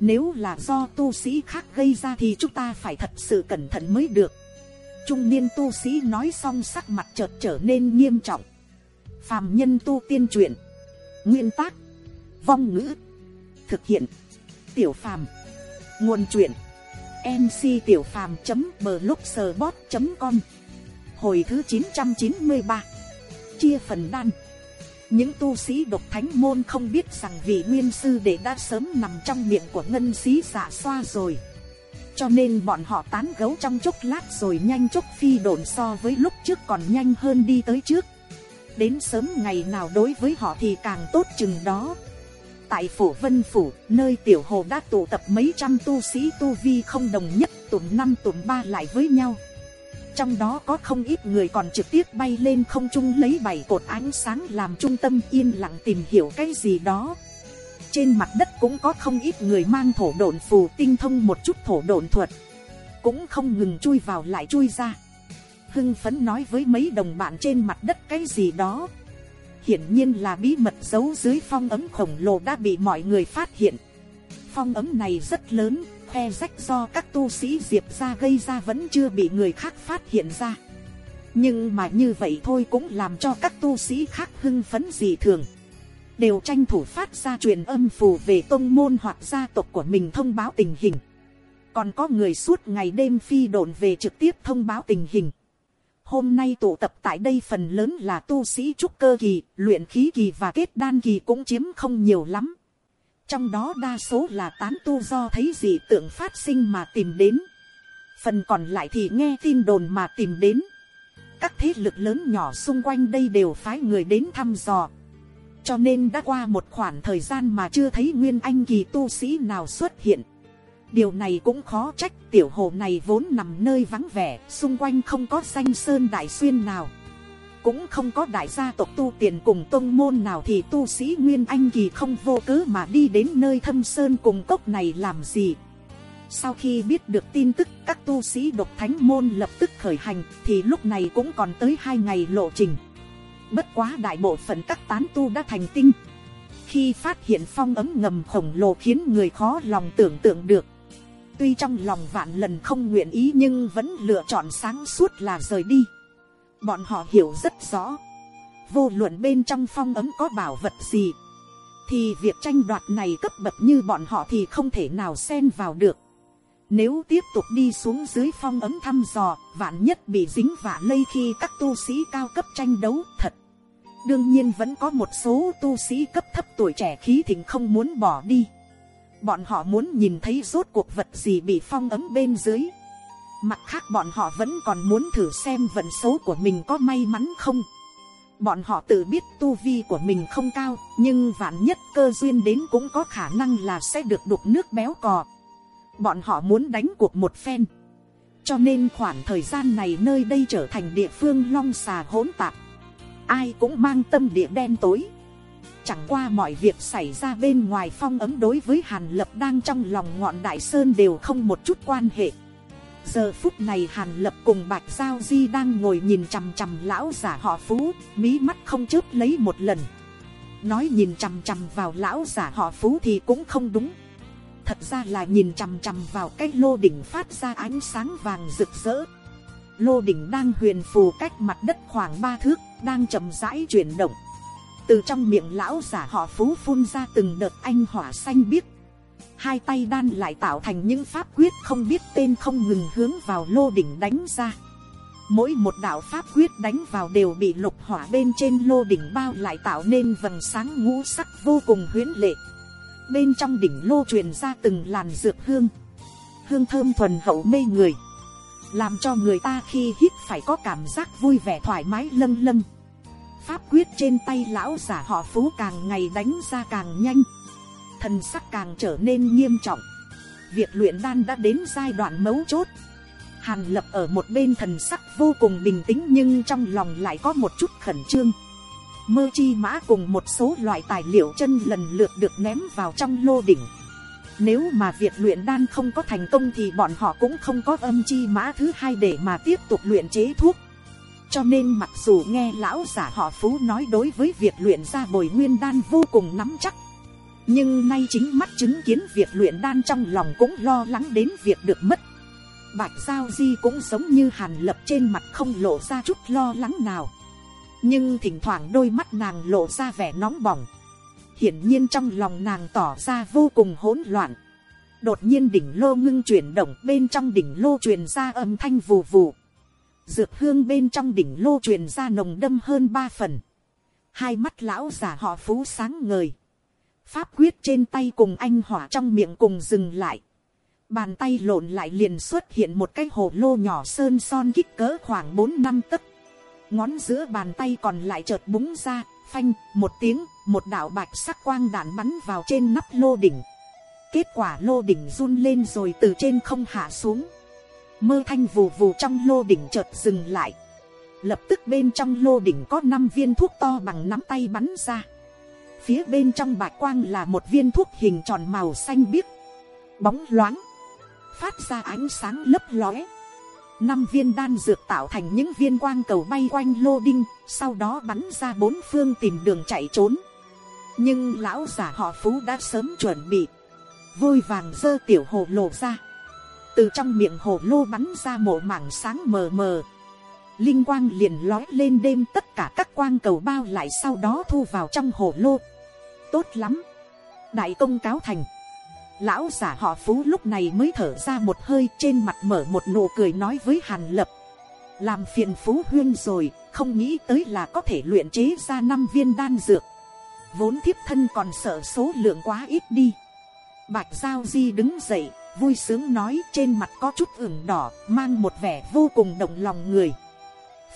Nếu là do tu sĩ khác gây ra thì chúng ta phải thật sự cẩn thận mới được trung niên tu sĩ nói xong sắc mặt chợt trở nên nghiêm trọng. phàm nhân tu tiên truyện, nguyên tác, vong ngữ, thực hiện, tiểu phàm, nguồn truyện, mc tiểu phàm blogspot com. Hồi thứ chín trăm chín mươi ba. Chia phần đan. Những tu sĩ độc thánh môn không biết rằng vị nguyên sư đệ đã sớm nằm trong miệng của ngân sĩ giả xoa rồi. Cho nên bọn họ tán gấu trong chốc lát rồi nhanh chốc phi đồn so với lúc trước còn nhanh hơn đi tới trước. Đến sớm ngày nào đối với họ thì càng tốt chừng đó tại phủ vân phủ, nơi tiểu hồ đã tụ tập mấy trăm tu sĩ tu vi không đồng nhất, tụm năm tụm ba lại với nhau trong đó có không ít người còn trực tiếp bay lên không trung lấy bảy cột ánh sáng làm trung tâm yên lặng tìm hiểu cái gì đó trên mặt đất cũng có không ít người mang thổ độn phù tinh thông một chút thổ độn thuật. Cũng không ngừng chui vào lại chui ra. Hưng phấn nói với mấy đồng bạn trên mặt đất cái gì đó. Hiển nhiên là bí mật giấu dưới phong ấm khổng lồ đã bị mọi người phát hiện. Phong ấm này rất lớn, khe rách do các tu sĩ diệp ra gây ra vẫn chưa bị người khác phát hiện ra. Nhưng mà như vậy thôi cũng làm cho các tu sĩ khác hưng phấn dị thường đều tranh thủ phát ra truyền âm phù về tông môn hoặc gia tộc của mình thông báo tình hình. Còn có người suốt ngày đêm phi đồn về trực tiếp thông báo tình hình. Hôm nay tụ tập tại đây phần lớn là tu sĩ trúc cơ kỳ, luyện khí kỳ và kết đan kỳ cũng chiếm không nhiều lắm. Trong đó đa số là tán tu do thấy dị tượng phát sinh mà tìm đến. Phần còn lại thì nghe tin đồn mà tìm đến. Các thế lực lớn nhỏ xung quanh đây đều phái người đến thăm dò cho nên đã qua một khoảng thời gian mà chưa thấy nguyên anh kỳ tu sĩ nào xuất hiện. Điều này cũng khó trách tiểu hồ này vốn nằm nơi vắng vẻ, xung quanh không có danh sơn đại xuyên nào. Cũng không có đại gia tộc tu tiền cùng tôn môn nào thì tu sĩ Nguyên Anh Kỳ không vô cớ mà đi đến nơi thâm sơn cùng cốc này làm gì. Sau khi biết được tin tức các tu sĩ độc thánh môn lập tức khởi hành thì lúc này cũng còn tới hai ngày lộ trình. Bất quá đại bộ phận các tán tu đã thành tinh. Khi phát hiện phong ấm ngầm khổng lồ khiến người khó lòng tưởng tượng được. Tuy trong lòng vạn lần không nguyện ý nhưng vẫn lựa chọn sáng suốt là rời đi. Bọn họ hiểu rất rõ. Vô luận bên trong phong ấm có bảo vật gì. Thì việc tranh đoạt này cấp bậc như bọn họ thì không thể nào xen vào được. Nếu tiếp tục đi xuống dưới phong ấm thăm dò, vạn nhất bị dính vạ lây khi các tu sĩ cao cấp tranh đấu thật đương nhiên vẫn có một số tu sĩ cấp thấp tuổi trẻ khí thịnh không muốn bỏ đi bọn họ muốn nhìn thấy rốt cuộc vật gì bị phong ấm bên dưới. Mặt khác bọn họ vẫn còn muốn thử xem vận số của mình có may mắn không. Bọn họ tự biết tu vi của mình không cao, nhưng vạn nhất cơ duyên đến cũng có khả năng là sẽ được đục nước béo cò. Bọn họ muốn đánh cuộc một phen. Cho nên khoảng thời gian này nơi đây trở thành địa phương long xà hỗn tạp. Ai cũng mang tâm địa đen tối. Chẳng qua mọi việc xảy ra bên ngoài phong ấm đối với Hàn Lập đang trong lòng ngọn đại sơn đều không một chút quan hệ. Giờ phút này Hàn Lập cùng Bạch Giao Di đang ngồi nhìn chằm chằm lão giả họ Phú, mí mắt không chớp lấy một lần. Nói nhìn chằm chằm vào lão giả họ Phú thì cũng không đúng. Thật ra là nhìn chằm chằm vào cái lô đỉnh phát ra ánh sáng vàng rực rỡ. Lô đỉnh đang huyền phù cách mặt đất khoảng ba thước đang chậm rãi chuyển động. Từ trong miệng lão giả họ phú phun ra từng đợt anh hỏa xanh biếc. Hai tay đan lại tạo thành những pháp quyết không biết tên không ngừng hướng vào lô đỉnh đánh ra. Mỗi một đạo pháp quyết đánh vào đều bị lục hỏa bên trên lô đỉnh bao lại tạo nên vầng sáng ngũ sắc vô cùng huyến lệ. Bên trong đỉnh lô truyền ra từng làn dược hương hương thơm thuần hậu mê người, làm cho người ta khi hít phải có cảm giác vui vẻ thoải mái lâng lâng pháp quyết trên tay lão giả họ phú càng ngày đánh ra càng nhanh, thần sắc càng trở nên nghiêm trọng, việc luyện đan đã đến giai đoạn mấu chốt, hàn lập ở một bên thần sắc vô cùng bình tĩnh nhưng trong lòng lại có một chút khẩn trương mơ chi mã cùng một số loại tài liệu chân lần lượt được ném vào trong lô đỉnh. Nếu mà việc luyện đan không có thành công thì bọn họ cũng không có âm chi mã thứ hai để mà tiếp tục luyện chế thuốc. Cho nên mặc dù nghe lão giả họ Phú nói đối với việc luyện ra bồi nguyên đan vô cùng nắm chắc. Nhưng nay chính mắt chứng kiến việc luyện đan trong lòng cũng lo lắng đến việc được mất. Bạch Giao Di cũng giống như hàn lập trên mặt không lộ ra chút lo lắng nào nhưng thỉnh thoảng đôi mắt nàng lộ ra vẻ nóng bỏng hiển nhiên trong lòng nàng tỏ ra vô cùng hỗn loạn đột nhiên đỉnh lô ngưng chuyển động, bên trong đỉnh lô truyền ra âm thanh vù vù dược hương bên trong đỉnh lô truyền ra nồng đâm hơn ba phần hai mắt lão giả họ phú sáng ngời pháp quyết trên tay cùng anh hỏa trong miệng cùng dừng lại bàn tay lộn lại liền xuất hiện một cái hồ lô nhỏ sơn son kích cỡ khoảng bốn năm tấc ngón giữa bàn tay còn lại chợt búng ra, phanh, một tiếng, một đạo bạch sắc quang đạn bắn vào trên nắp lô đỉnh. Kết quả lô đỉnh run lên rồi từ trên không hạ xuống. Mơ thanh vù vù trong lô đỉnh chợt dừng lại. Lập tức bên trong lô đỉnh có năm viên thuốc to bằng nắm tay bắn ra. Phía bên trong bạc quang là một viên thuốc hình tròn màu xanh biếc. Bóng loáng. Phát ra ánh sáng lấp lóe năm viên đan dược tạo thành những viên quang cầu bay quanh lô đinh, sau đó bắn ra bốn phương tìm đường chạy trốn. Nhưng lão giả họ Phú đã sớm chuẩn bị, vôi vàng dơ tiểu hồ lộ ra. Từ trong miệng hồ lô bắn ra một mảng sáng mờ mờ. Linh quang liền lói lên đêm tất cả các quang cầu bao lại sau đó thu vào trong hồ lô. Tốt lắm. Đại công cáo thành lão giả họ phú lúc này mới thở ra một hơi trên mặt mở một nụ cười nói với hàn lập làm phiền phú huyên rồi, không nghĩ tới là có thể luyện chế ra năm viên đan dược vốn thiếp thân còn sợ số lượng quá ít đi bạch giao di đứng dậy vui sướng nói trên mặt có chút ửng đỏ, mang một vẻ vô cùng động lòng người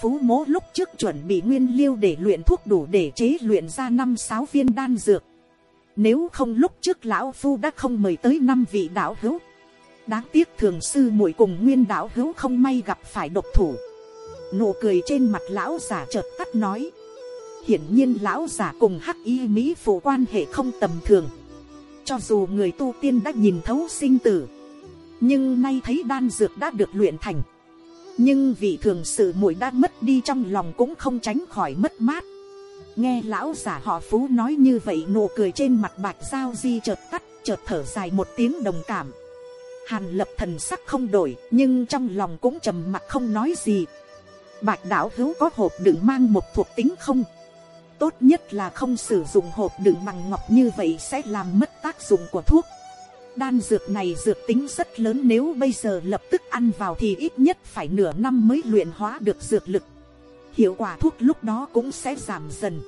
phú mố lúc trước chuẩn bị nguyên liêu để luyện thuốc đủ để chế luyện ra năm sáu viên đan dược nếu không lúc trước lão phu đã không mời tới năm vị đạo hữu. Đáng tiếc thường sư muội cùng nguyên đạo hữu không may gặp phải độc thủ. Nụ cười trên mặt lão giả chợt tắt nói. Hiển nhiên lão giả cùng hắc y mỹ phụ quan hệ không tầm thường. Cho dù người tu tiên đã nhìn thấu sinh tử. Nhưng nay thấy đan dược đã được luyện thành. Nhưng vị thường sự muội đã mất đi trong lòng cũng không tránh khỏi mất mát nghe lão giả họ phú nói như vậy, nụ cười trên mặt bạch giao di chợt tắt, chợt thở dài một tiếng đồng cảm hàn lập thần sắc không đổi, nhưng trong lòng cũng trầm mặc không nói gì bạch đảo hữu có hộp đựng mang một thuộc tính không tốt nhất là không sử dụng hộp đựng bằng ngọc như vậy sẽ làm mất tác dụng của thuốc. Đan dược này dược tính rất lớn nếu bây giờ lập tức ăn vào thì ít nhất phải nửa năm mới luyện hóa được dược lực. Hiệu quả thuốc lúc đó cũng sẽ giảm dần.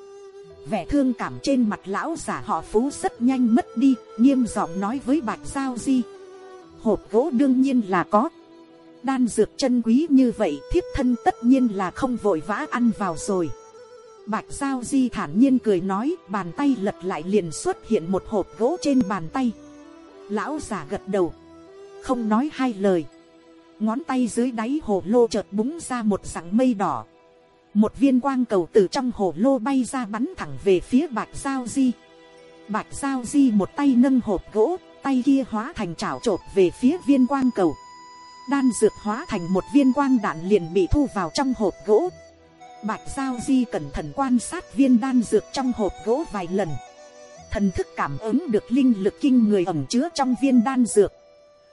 Vẻ thương cảm trên mặt lão giả họ phú rất nhanh mất đi, nghiêm giọng nói với bạch giao di. Hộp gỗ đương nhiên là có. Đan dược chân quý như vậy thiếp thân tất nhiên là không vội vã ăn vào rồi bạch giao di thản nhiên cười nói, bàn tay lật lại liền xuất hiện một hộp gỗ trên bàn tay. Lão giả gật đầu, không nói hai lời. Ngón tay dưới đáy hồ lô chợt búng ra một dạng mây đỏ. Một viên quang cầu từ trong hồ lô bay ra bắn thẳng về phía bạch giao di. Bạch giao di một tay nâng hộp gỗ, tay kia hóa thành chảo trộp về phía viên quang cầu. Đan dược hóa thành một viên quang đạn liền bị thu vào trong hộp gỗ bạch giao di cẩn thận quan sát viên đan dược trong hộp gỗ vài lần. Thần thức cảm ứng được linh lực kinh người ẩm chứa trong viên đan dược.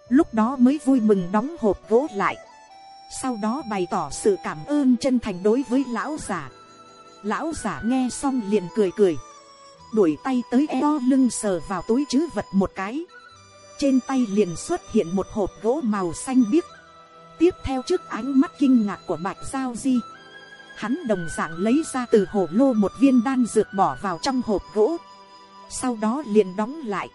Lúc đó mới vui mừng đóng hộp gỗ lại. Sau đó bày tỏ sự cảm ơn chân thành đối với lão giả lão giả nghe xong liền cười cười. Đuổi tay tới eo lưng sờ vào túi chứ vật một cái. Trên tay liền xuất hiện một hộp gỗ màu xanh biếc. Tiếp theo trước ánh mắt kinh ngạc của bạch giao di hắn đồng dạng lấy ra từ hồ lô một viên đan dược bỏ vào trong hộp gỗ. Sau đó liền đóng lại.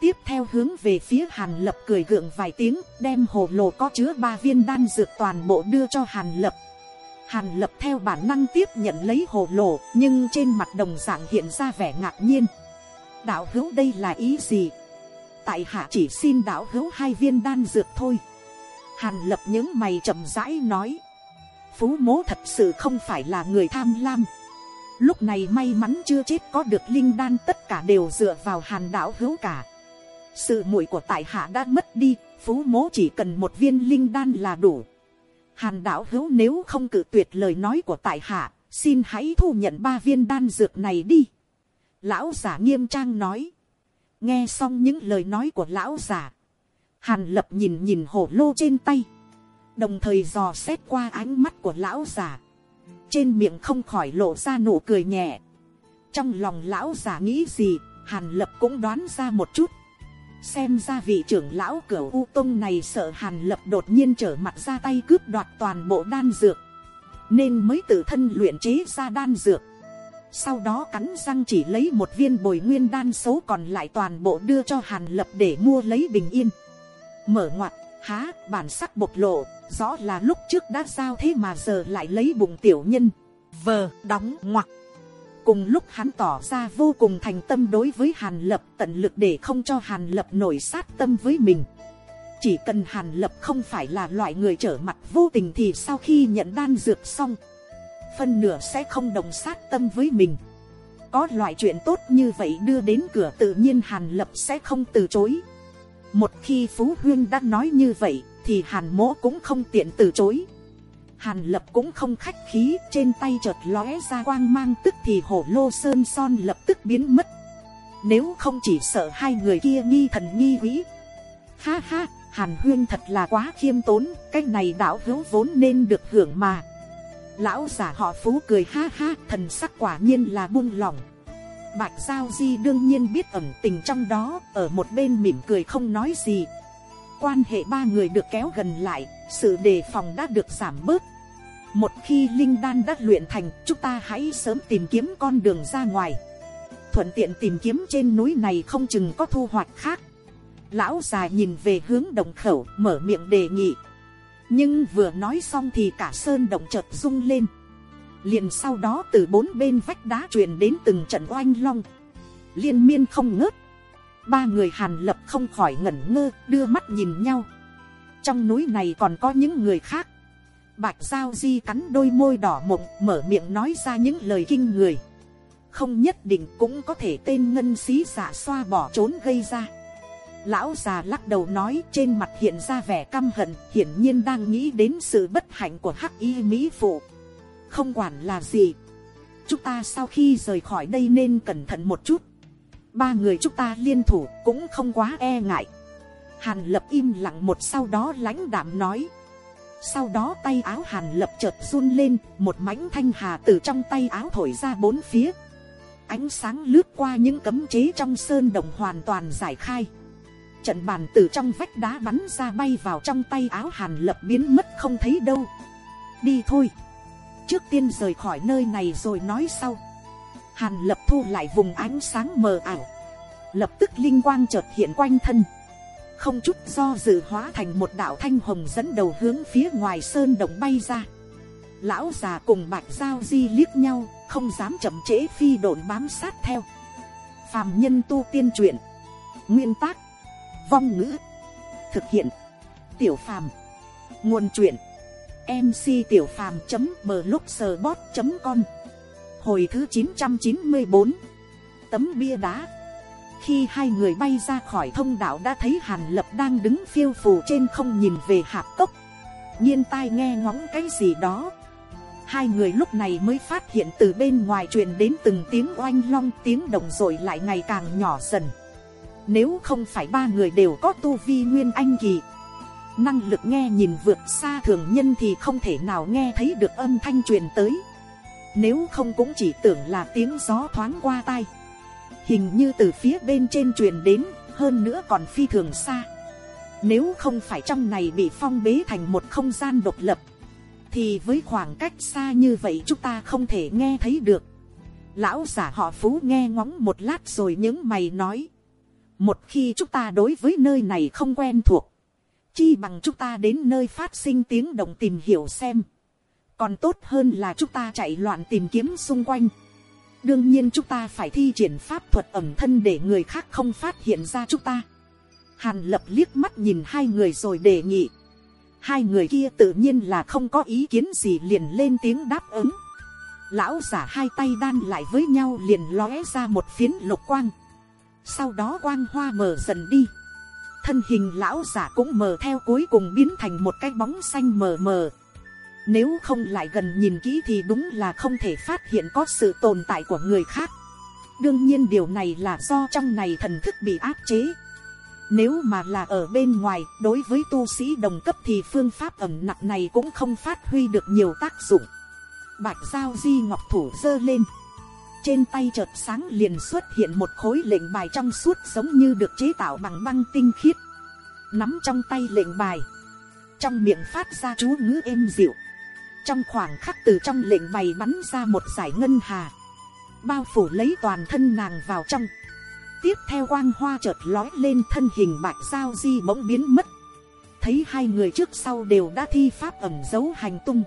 Tiếp theo hướng về phía hàn lập cười gượng vài tiếng, đem hồ lô có chứa ba viên đan dược toàn bộ đưa cho hàn lập. Hàn lập theo bản năng tiếp nhận lấy hồ lô, nhưng trên mặt đồng dạng hiện ra vẻ ngạc nhiên. Đạo hữu đây là ý gì? Tại hạ chỉ xin đạo hữu hai viên đan dược thôi. Hàn lập những mày chậm rãi nói phú mố thật sự không phải là người tham lam. Lúc này may mắn chưa chết có được linh đan tất cả đều dựa vào hàn Đảo hữu cả. Sự muội của tại hạ đã mất đi, phú mố chỉ cần một viên linh đan là đủ. Hàn Đảo hữu nếu không cự tuyệt lời nói của tại hạ, xin hãy thu nhận ba viên đan dược này đi. Lão giả nghiêm trang nói. Nghe xong những lời nói của lão giả, hàn lập nhìn nhìn hổ lô trên tay đồng thời dò xét qua ánh mắt của lão già. Trên miệng không khỏi lộ ra nụ cười nhẹ. Trong lòng lão già nghĩ gì, hàn lập cũng đoán ra một chút. Xem ra vị trưởng lão cửa u tông này sợ hàn lập đột nhiên trở mặt ra tay cướp đoạt toàn bộ đan dược. Nên mới tự thân luyện chế ra đan dược. Sau đó cắn răng chỉ lấy một viên bồi nguyên đan số còn lại toàn bộ đưa cho hàn lập để mua lấy bình yên. Mở ngoặt há, bản sắc bộc lộ, rõ là lúc trước đã giao thế mà giờ lại lấy bụng tiểu nhân. Vờ đóng ngoặc. Cùng lúc hắn tỏ ra vô cùng thành tâm đối với hàn lập tận lực để không cho hàn lập nổi sát tâm với mình. Chỉ cần hàn lập không phải là loại người trở mặt vô tình thì sau khi nhận đan dược xong, phân nửa sẽ không đồng sát tâm với mình. Có loại chuyện tốt như vậy đưa đến cửa tự nhiên hàn lập sẽ không từ chối một khi phú huyên đã nói như vậy, thì hàn mỗ cũng không tiện từ chối. Hàn lập cũng không khách khí, trên tay chợt lóe ra quang mang tức thì hổ lô sơn son lập tức biến mất. Nếu không chỉ sợ hai người kia nghi thần nghi quý ha ha, hàn huyên thật là quá khiêm tốn, cái này đạo hữu vốn nên được hưởng mà. Lão giả họ phú cười ha ha, thần sắc quả nhiên là buông lỏng bạch giao di đương nhiên biết ẩn tình trong đó, ở một bên mỉm cười không nói gì. Quan hệ ba người được kéo gần lại, sự đề phòng đã được giảm bớt. Một khi linh đan đã luyện thành, chúng ta hãy sớm tìm kiếm con đường ra ngoài. Thuận tiện tìm kiếm trên núi này không chừng có thu hoạch khác. Lão già nhìn về hướng đồng khẩu, mở miệng đề nghị. Nhưng vừa nói xong thì cả sơn động chợt rung lên liền sau đó từ bốn bên vách đá truyền đến từng trận oanh long. Liên miên không ngớt. Ba người hàn lập không khỏi ngẩn ngơ, đưa mắt nhìn nhau. Trong núi này còn có những người khác. Bạch giao di cắn đôi môi đỏ mộng, mở miệng nói ra những lời kinh người. Không nhất định cũng có thể tên ngân xí giả xoa bỏ trốn gây ra. Lão già lắc đầu nói, trên mặt hiện ra vẻ căm hận, hiển nhiên đang nghĩ đến sự bất hạnh của hắc y mỹ phụ không quản là gì. Chúng ta sau khi rời khỏi đây nên cẩn thận một chút. Ba người chúng ta liên thủ cũng không quá e ngại. Hàn lập im lặng một sau đó lãnh đạm nói. Sau đó tay áo hàn lập chợt run lên, một mảnh thanh hà từ trong tay áo thổi ra bốn phía. Ánh sáng lướt qua những cấm chế trong sơn đồng hoàn toàn giải khai. Trận bàn từ trong vách đá bắn ra bay vào trong tay áo hàn lập biến mất không thấy đâu. Đi thôi trước tiên rời khỏi nơi này rồi nói sau. Hàn lập thu lại vùng ánh sáng mờ ảo. Lập tức linh quang chợt hiện quanh thân. Không chút do dự hóa thành một đạo thanh hồng dẫn đầu hướng phía ngoài sơn động bay ra. Lão già cùng bạch giao di liếc nhau, không dám chậm trễ phi độn bám sát theo. Phàm nhân tu tiên truyện. Nguyên tác. Vong ngữ. Thực hiện. Tiểu phàm. Nguồn truyện mc tiểu phàm blogspot com hồi thứ chín trăm chín mươi bốn, tấm bia đá. Khi hai người bay ra khỏi thông đạo đã thấy hàn lập đang đứng phiêu phù trên không nhìn về hạp cốc. Nhiên tai nghe ngóng cái gì đó. Hai người lúc này mới phát hiện từ bên ngoài truyền đến từng tiếng oanh long, tiếng đồng rồi lại ngày càng nhỏ dần. Nếu không phải ba người đều có tu vi nguyên anh kỳ năng lực nghe nhìn vượt xa thường nhân thì không thể nào nghe thấy được âm thanh truyền tới. Nếu không cũng chỉ tưởng là tiếng gió thoáng qua tai. Hình như từ phía bên trên truyền đến hơn nữa còn phi thường xa. Nếu không phải trong này bị phong bế thành một không gian độc lập thì với khoảng cách xa như vậy chúng ta không thể nghe thấy được. Lão giả họ phú nghe ngóng một lát rồi những mày nói một khi chúng ta đối với nơi này không quen thuộc, chi bằng chúng ta đến nơi phát sinh tiếng động tìm hiểu xem, còn tốt hơn là chúng ta chạy loạn tìm kiếm xung quanh. đương nhiên chúng ta phải thi triển pháp thuật ẩm thân để người khác không phát hiện ra chúng ta. hàn lập liếc mắt nhìn hai người rồi đề nghị. hai người kia tự nhiên là không có ý kiến gì liền lên tiếng đáp ứng. lão giả hai tay đan lại với nhau liền lóe ra một phiến lục quang. sau đó quang hoa mở dần đi thân hình lão giả cũng mờ theo cuối cùng biến thành một cái bóng xanh mờ mờ nếu không lại gần nhìn kỹ thì đúng là không thể phát hiện có sự tồn tại của người khác. Đương nhiên điều này là do trong này thần thức bị áp chế. Nếu mà là ở bên ngoài, đối với tu sĩ đồng cấp thì phương pháp ẩm nặng này cũng không phát huy được nhiều tác dụng. Bạch Giao Di Ngọc Thủ dơ lên. Trên tay chợt sáng liền xuất hiện một khối lệnh bài trong suốt giống như được chế tạo bằng băng tinh khiết. Nắm trong tay lệnh bài. Trong miệng phát ra chú ngữ êm dịu trong khoảng khắc từ trong lệnh bài bắn ra một giải ngân hà, bao phủ lấy toàn thân nàng vào trong. tiếp theo quang hoa chợt lói lên thân hình bạch giao di bỗng biến mất. thấy hai người trước sau đều đã thi pháp ẩm dấu hành tung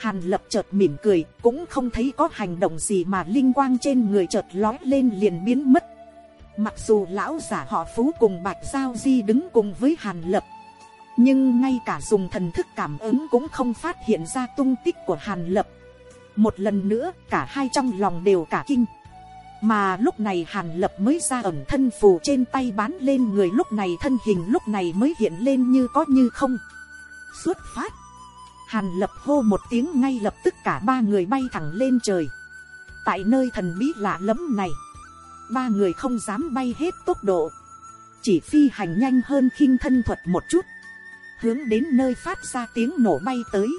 hàn lập chợt mỉm cười, cũng không thấy có hành động gì mà linh quang trên người chợt lói lên liền biến mất. mặc dù lão giả họ phú cùng bạch giao di đứng cùng với hàn lập, nhưng ngay cả dùng thần thức cảm ứng cũng không phát hiện ra tung tích của hàn lập. Một lần nữa, cả hai trong lòng đều cả kinh. Mà lúc này hàn lập mới ra ẩn thân phù trên tay bán lên người, lúc này thân hình lúc này mới hiện lên như có như không. Xuất phát! Hàn lập hô một tiếng ngay lập tức cả ba người bay thẳng lên trời tại nơi thần bí lạ lẫm này ba người không dám bay hết tốc độ chỉ phi hành nhanh hơn khinh thân thuật một chút hướng đến nơi phát ra tiếng nổ bay tới.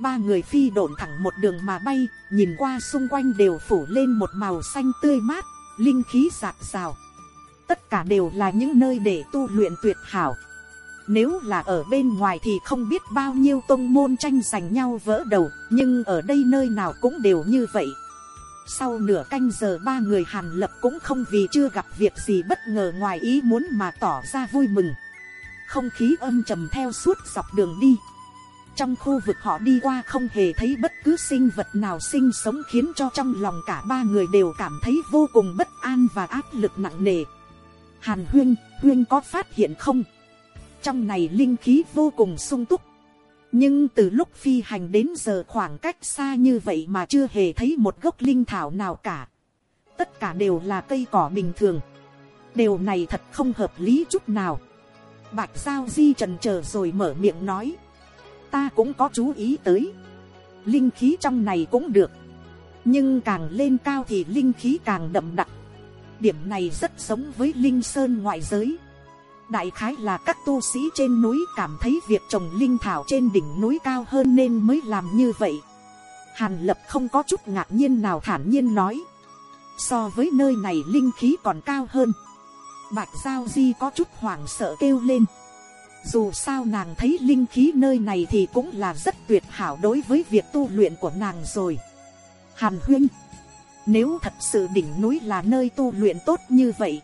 Ba người phi độn thẳng một đường mà bay, nhìn qua xung quanh đều phủ lên một màu xanh tươi mát, linh khí sạc rào. Tất cả đều là những nơi để tu luyện tuyệt hảo. Nếu là ở bên ngoài thì không biết bao nhiêu tông môn tranh giành nhau vỡ đầu, nhưng ở đây nơi nào cũng đều như vậy. Sau nửa canh giờ ba người Hàn Lập cũng không vì chưa gặp việc gì bất ngờ ngoài ý muốn mà tỏ ra vui mừng. Không khí âm trầm theo suốt dọc đường đi. Trong khu vực họ đi qua không hề thấy bất cứ sinh vật nào sinh sống khiến cho trong lòng cả ba người đều cảm thấy vô cùng bất an và áp lực nặng nề. Hàn huyên huyên có phát hiện không? Trong này linh khí vô cùng sung túc nhưng từ lúc phi hành đến giờ khoảng cách xa như vậy mà chưa hề thấy một gốc linh thảo nào cả tất cả đều là cây cỏ bình thường điều này thật không hợp lý chút nào Bạch Giao Di trần chờ rồi mở miệng nói. Ta cũng có chú ý tới. Linh khí trong này cũng được. Nhưng càng lên cao thì linh khí càng đậm đặc. Điểm này rất giống với Linh Sơn ngoại giới. Đại khái là các tu sĩ trên núi cảm thấy việc trồng linh thảo trên đỉnh núi cao hơn nên mới làm như vậy. Hàn lập không có chút ngạc nhiên nào thản nhiên nói. So với nơi này linh khí còn cao hơn. Bạch Giao Di có chút hoảng sợ kêu lên. Dù sao nàng thấy linh khí nơi này thì cũng là rất tuyệt hảo đối với việc tu luyện của nàng rồi. Hàn huyên. Nếu thật sự đỉnh núi là nơi tu luyện tốt như vậy.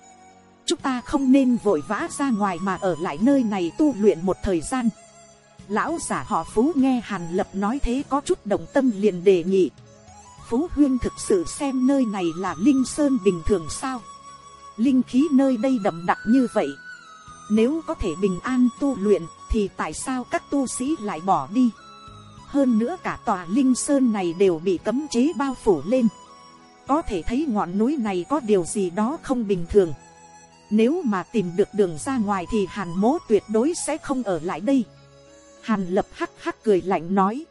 Chúng ta không nên vội vã ra ngoài mà ở lại nơi này tu luyện một thời gian. Lão giả họ Phú nghe Hàn Lập nói thế có chút động tâm liền đề nghị. Phú Huyên thực sự xem nơi này là Linh Sơn bình thường sao? linh khí nơi đây đậm đặc như vậy. Nếu có thể bình an tu luyện, thì tại sao các tu sĩ lại bỏ đi? Hơn nữa cả tòa linh sơn này đều bị cấm chế bao phủ lên. Có thể thấy ngọn núi này có điều gì đó không bình thường. Nếu mà tìm được đường ra ngoài thì hàn mố tuyệt đối sẽ không ở lại đây. Hàn lập hắc hắc cười lạnh nói.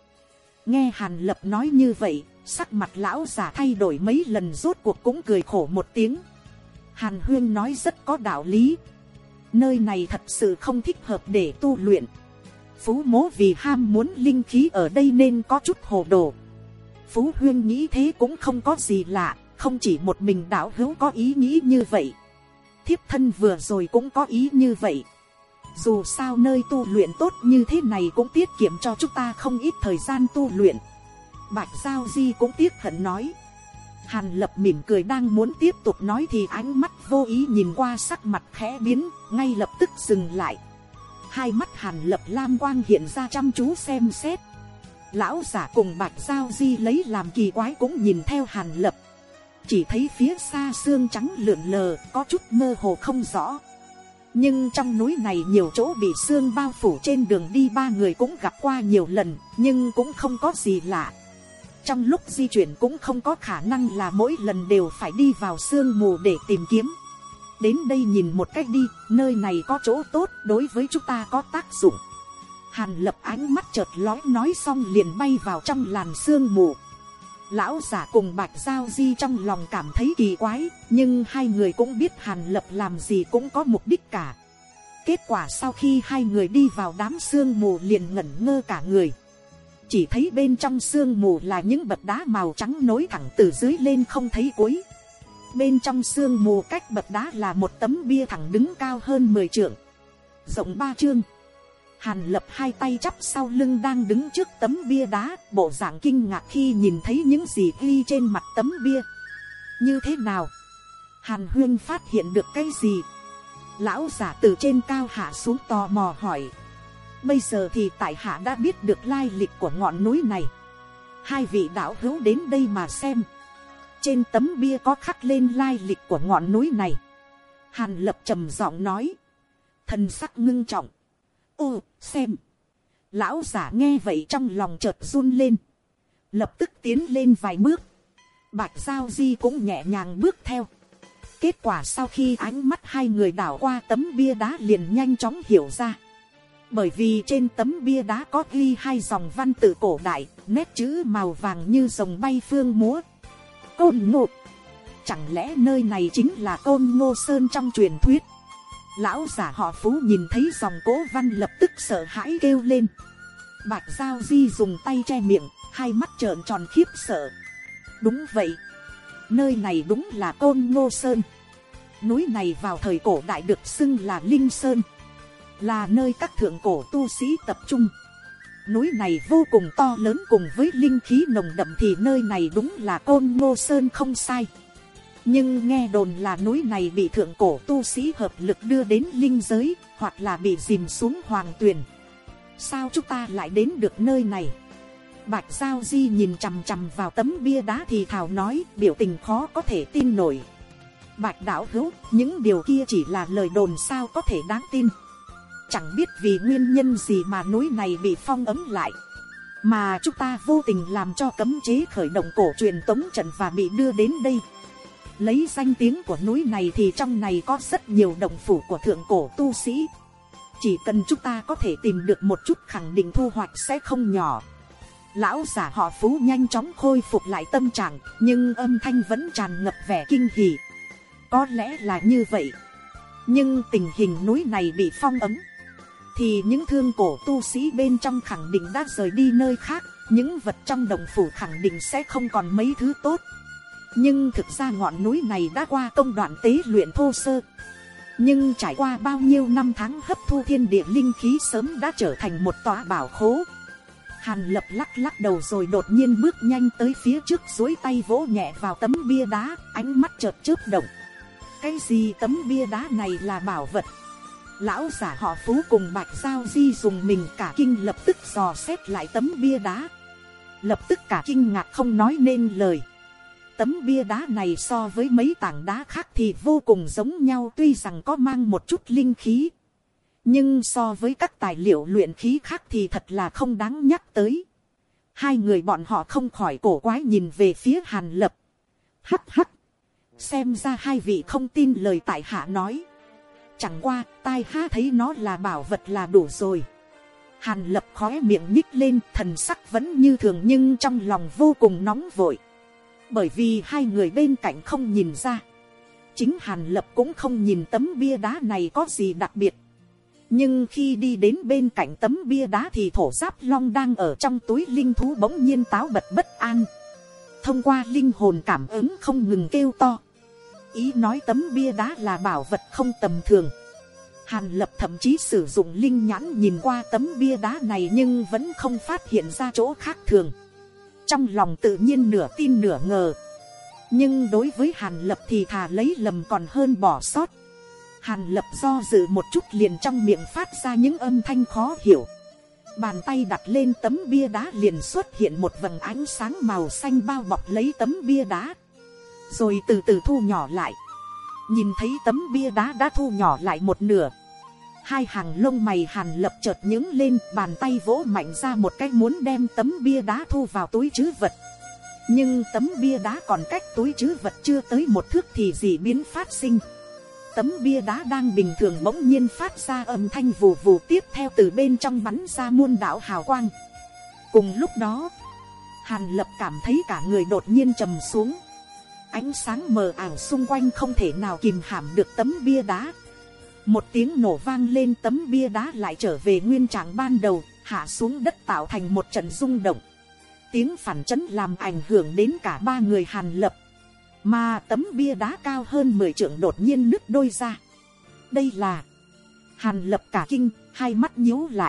Nghe hàn lập nói như vậy, sắc mặt lão già thay đổi mấy lần rốt cuộc cũng cười khổ một tiếng. Hàn Huyên nói rất có đạo lý. Nơi này thật sự không thích hợp để tu luyện. Phú mố vì ham muốn linh khí ở đây nên có chút hồ đồ. Phú Huyên nghĩ thế cũng không có gì lạ, không chỉ một mình đạo hữu có ý nghĩ như vậy. Thiếp thân vừa rồi cũng có ý như vậy. Dù sao nơi tu luyện tốt như thế này cũng tiết kiệm cho chúng ta không ít thời gian tu luyện. Bạch Giao Di cũng tiếc hận nói. Hàn lập mỉm cười đang muốn tiếp tục nói thì ánh mắt vô ý nhìn qua sắc mặt khẽ biến, ngay lập tức dừng lại. Hai mắt hàn lập lam quang hiện ra chăm chú xem xét. Lão giả cùng bạch giao di lấy làm kỳ quái cũng nhìn theo hàn lập. Chỉ thấy phía xa xương trắng lượn lờ, có chút mơ hồ không rõ. Nhưng trong núi này nhiều chỗ bị xương bao phủ trên đường đi ba người cũng gặp qua nhiều lần, nhưng cũng không có gì lạ trong lúc di chuyển cũng không có khả năng là mỗi lần đều phải đi vào sương mù để tìm kiếm. đến đây nhìn một cách đi, nơi này có chỗ tốt đối với chúng ta có tác dụng. hàn lập ánh mắt chợt lói nói xong liền bay vào trong làn sương mù lão giả cùng bạch giao di trong lòng cảm thấy kỳ quái, nhưng hai người cũng biết hàn lập làm gì cũng có mục đích cả. kết quả sau khi hai người đi vào đám sương mù liền ngẩn ngơ cả người chỉ thấy bên trong sương mù là những bậc đá màu trắng nối thẳng từ dưới lên không thấy cuối. Bên trong sương mù cách bậc đá là một tấm bia thẳng đứng cao hơn 10 trượng. Rộng ba chương. Hàn lập hai tay chắp sau lưng đang đứng trước tấm bia đá, bộ dạng kinh ngạc khi nhìn thấy những gì ghi trên mặt tấm bia. Như thế nào? Hàn huyên phát hiện được cái gì? Lão giả từ trên cao hạ xuống tò mò hỏi. Bây giờ thì tại hạ đã biết được lai lịch của ngọn núi này. Hai vị đạo hữu đến đây mà xem. Trên tấm bia có khắc lên lai lịch của ngọn núi này. Hàn lập trầm giọng nói. Thần sắc ngưng trọng. Ô, xem. Lão giả nghe vậy trong lòng chợt run lên. Lập tức tiến lên vài bước. Bạch Giao Di cũng nhẹ nhàng bước theo. Kết quả sau khi ánh mắt hai người đảo qua tấm bia đá liền nhanh chóng hiểu ra bởi vì trên tấm bia đá có ghi hai dòng văn tự cổ đại, nét chữ màu vàng như rồng bay phương múa. Côn ngộ. Chẳng lẽ nơi này chính là côn ngô sơn trong truyền thuyết? Lão giả họ phú nhìn thấy dòng cố văn lập tức sợ hãi kêu lên. Bạch Giao Di dùng tay che miệng, hai mắt trợn tròn khiếp sợ. Đúng vậy. Nơi này đúng là côn ngô sơn. Núi này vào thời cổ đại được xưng là Linh Sơn là nơi các thượng cổ tu sĩ tập trung. Núi này vô cùng to lớn cùng với linh khí nồng đậm thì nơi này đúng là côn ngô sơn không sai. Nhưng nghe đồn là núi này bị thượng cổ tu sĩ hợp lực đưa đến linh giới, hoặc là bị dìm xuống hoàng tuyền. Sao chúng ta lại đến được nơi này? Bạch Giao Di nhìn chằm chằm vào tấm bia đá thì thảo nói, biểu tình khó có thể tin nổi. Bạch đạo hữu, những điều kia chỉ là lời đồn sao có thể đáng tin chẳng biết vì nguyên nhân gì mà núi này bị phong ấm lại mà chúng ta vô tình làm cho cấm chế khởi động cổ truyền tống trận và bị đưa đến đây lấy danh tiếng của núi này thì trong này có rất nhiều đồng phủ của thượng cổ tu sĩ. Chỉ cần chúng ta có thể tìm được một chút khẳng định thu hoạch sẽ không nhỏ. Lão giả họ phú nhanh chóng khôi phục lại tâm trạng nhưng âm thanh vẫn tràn ngập vẻ kinh hỉ. Có lẽ là như vậy. Nhưng tình hình núi này bị phong ấm thì những thương cổ tu sĩ bên trong khẳng định đã rời đi nơi khác, những vật trong đồng phủ khẳng định sẽ không còn mấy thứ tốt. Nhưng thực ra ngọn núi này đã qua công đoạn tế luyện thô sơ. Nhưng trải qua bao nhiêu năm tháng hấp thu thiên địa linh khí sớm đã trở thành một tòa bảo khố. Hàn lập lắc lắc đầu rồi đột nhiên bước nhanh tới phía trước dối tay vỗ nhẹ vào tấm bia đá, ánh mắt chợt chớp động. Cái gì tấm bia đá này là bảo vật? lão giả họ phú cùng bạch giao di dùng mình cả kinh lập tức dò xét lại tấm bia đá lập tức cả kinh ngạc không nói nên lời tấm bia đá này so với mấy tảng đá khác thì vô cùng giống nhau, tuy rằng có mang một chút linh khí. Nhưng so với các tài liệu luyện khí khác thì thật là không đáng nhắc tới. Hai người bọn họ không khỏi cổ quái nhìn về phía hàn lập. Hắt hắt xem ra hai vị không tin lời tại hạ nói. Chẳng qua, tai ha thấy nó là bảo vật là đủ rồi. Hàn lập khóe miệng nhích lên, thần sắc vẫn như thường nhưng trong lòng vô cùng nóng vội. Bởi vì hai người bên cạnh không nhìn ra. Chính Hàn lập cũng không nhìn tấm bia đá này có gì đặc biệt. Nhưng khi đi đến bên cạnh tấm bia đá thì thổ giáp long đang ở trong túi linh thú bỗng nhiên táo bật bất an. Thông qua linh hồn cảm ứng không ngừng kêu to ý nói tấm bia đá là bảo vật không tầm thường. Hàn lập thậm chí sử dụng linh nhãn nhìn qua tấm bia đá này nhưng vẫn không phát hiện ra chỗ khác thường. Trong lòng tự nhiên nửa tin nửa ngờ. nhưng đối với hàn lập thì thà lấy lầm còn hơn bỏ sót. hàn lập do dự một chút liền trong miệng phát ra những âm thanh khó hiểu. bàn tay đặt lên tấm bia đá liền xuất hiện một vầng ánh sáng màu xanh bao bọc lấy tấm bia đá, rồi từ từ thu nhỏ lại. nhìn thấy tấm bia đá đã thu nhỏ lại một nửa hai hàng lông mày hàn lập chợt nhướng lên, bàn tay vỗ mạnh ra một cái muốn đem tấm bia đá thu vào túi chứ vật. Nhưng tấm bia đá còn cách túi chứ vật chưa tới một thước thì gì biến phát sinh. Tấm bia đá đang bình thường bỗng nhiên phát ra âm thanh vù vù tiếp theo từ bên trong bắn ra muôn đạo hào quang. Cùng lúc đó, hàn lập cảm thấy cả người đột nhiên trầm xuống. Ánh sáng mờ ảo xung quanh không thể nào kìm hãm được tấm bia đá một tiếng nổ vang lên tấm bia đá lại trở về nguyên trạng ban đầu hạ xuống đất tạo thành một trận rung động tiếng phản chấn làm ảnh hưởng đến cả ba người hàn lập. Mà tấm bia đá cao hơn 10 trượng đột nhiên nứt đôi ra. Đây là hàn lập cả kinh, hai mắt nhíu lại.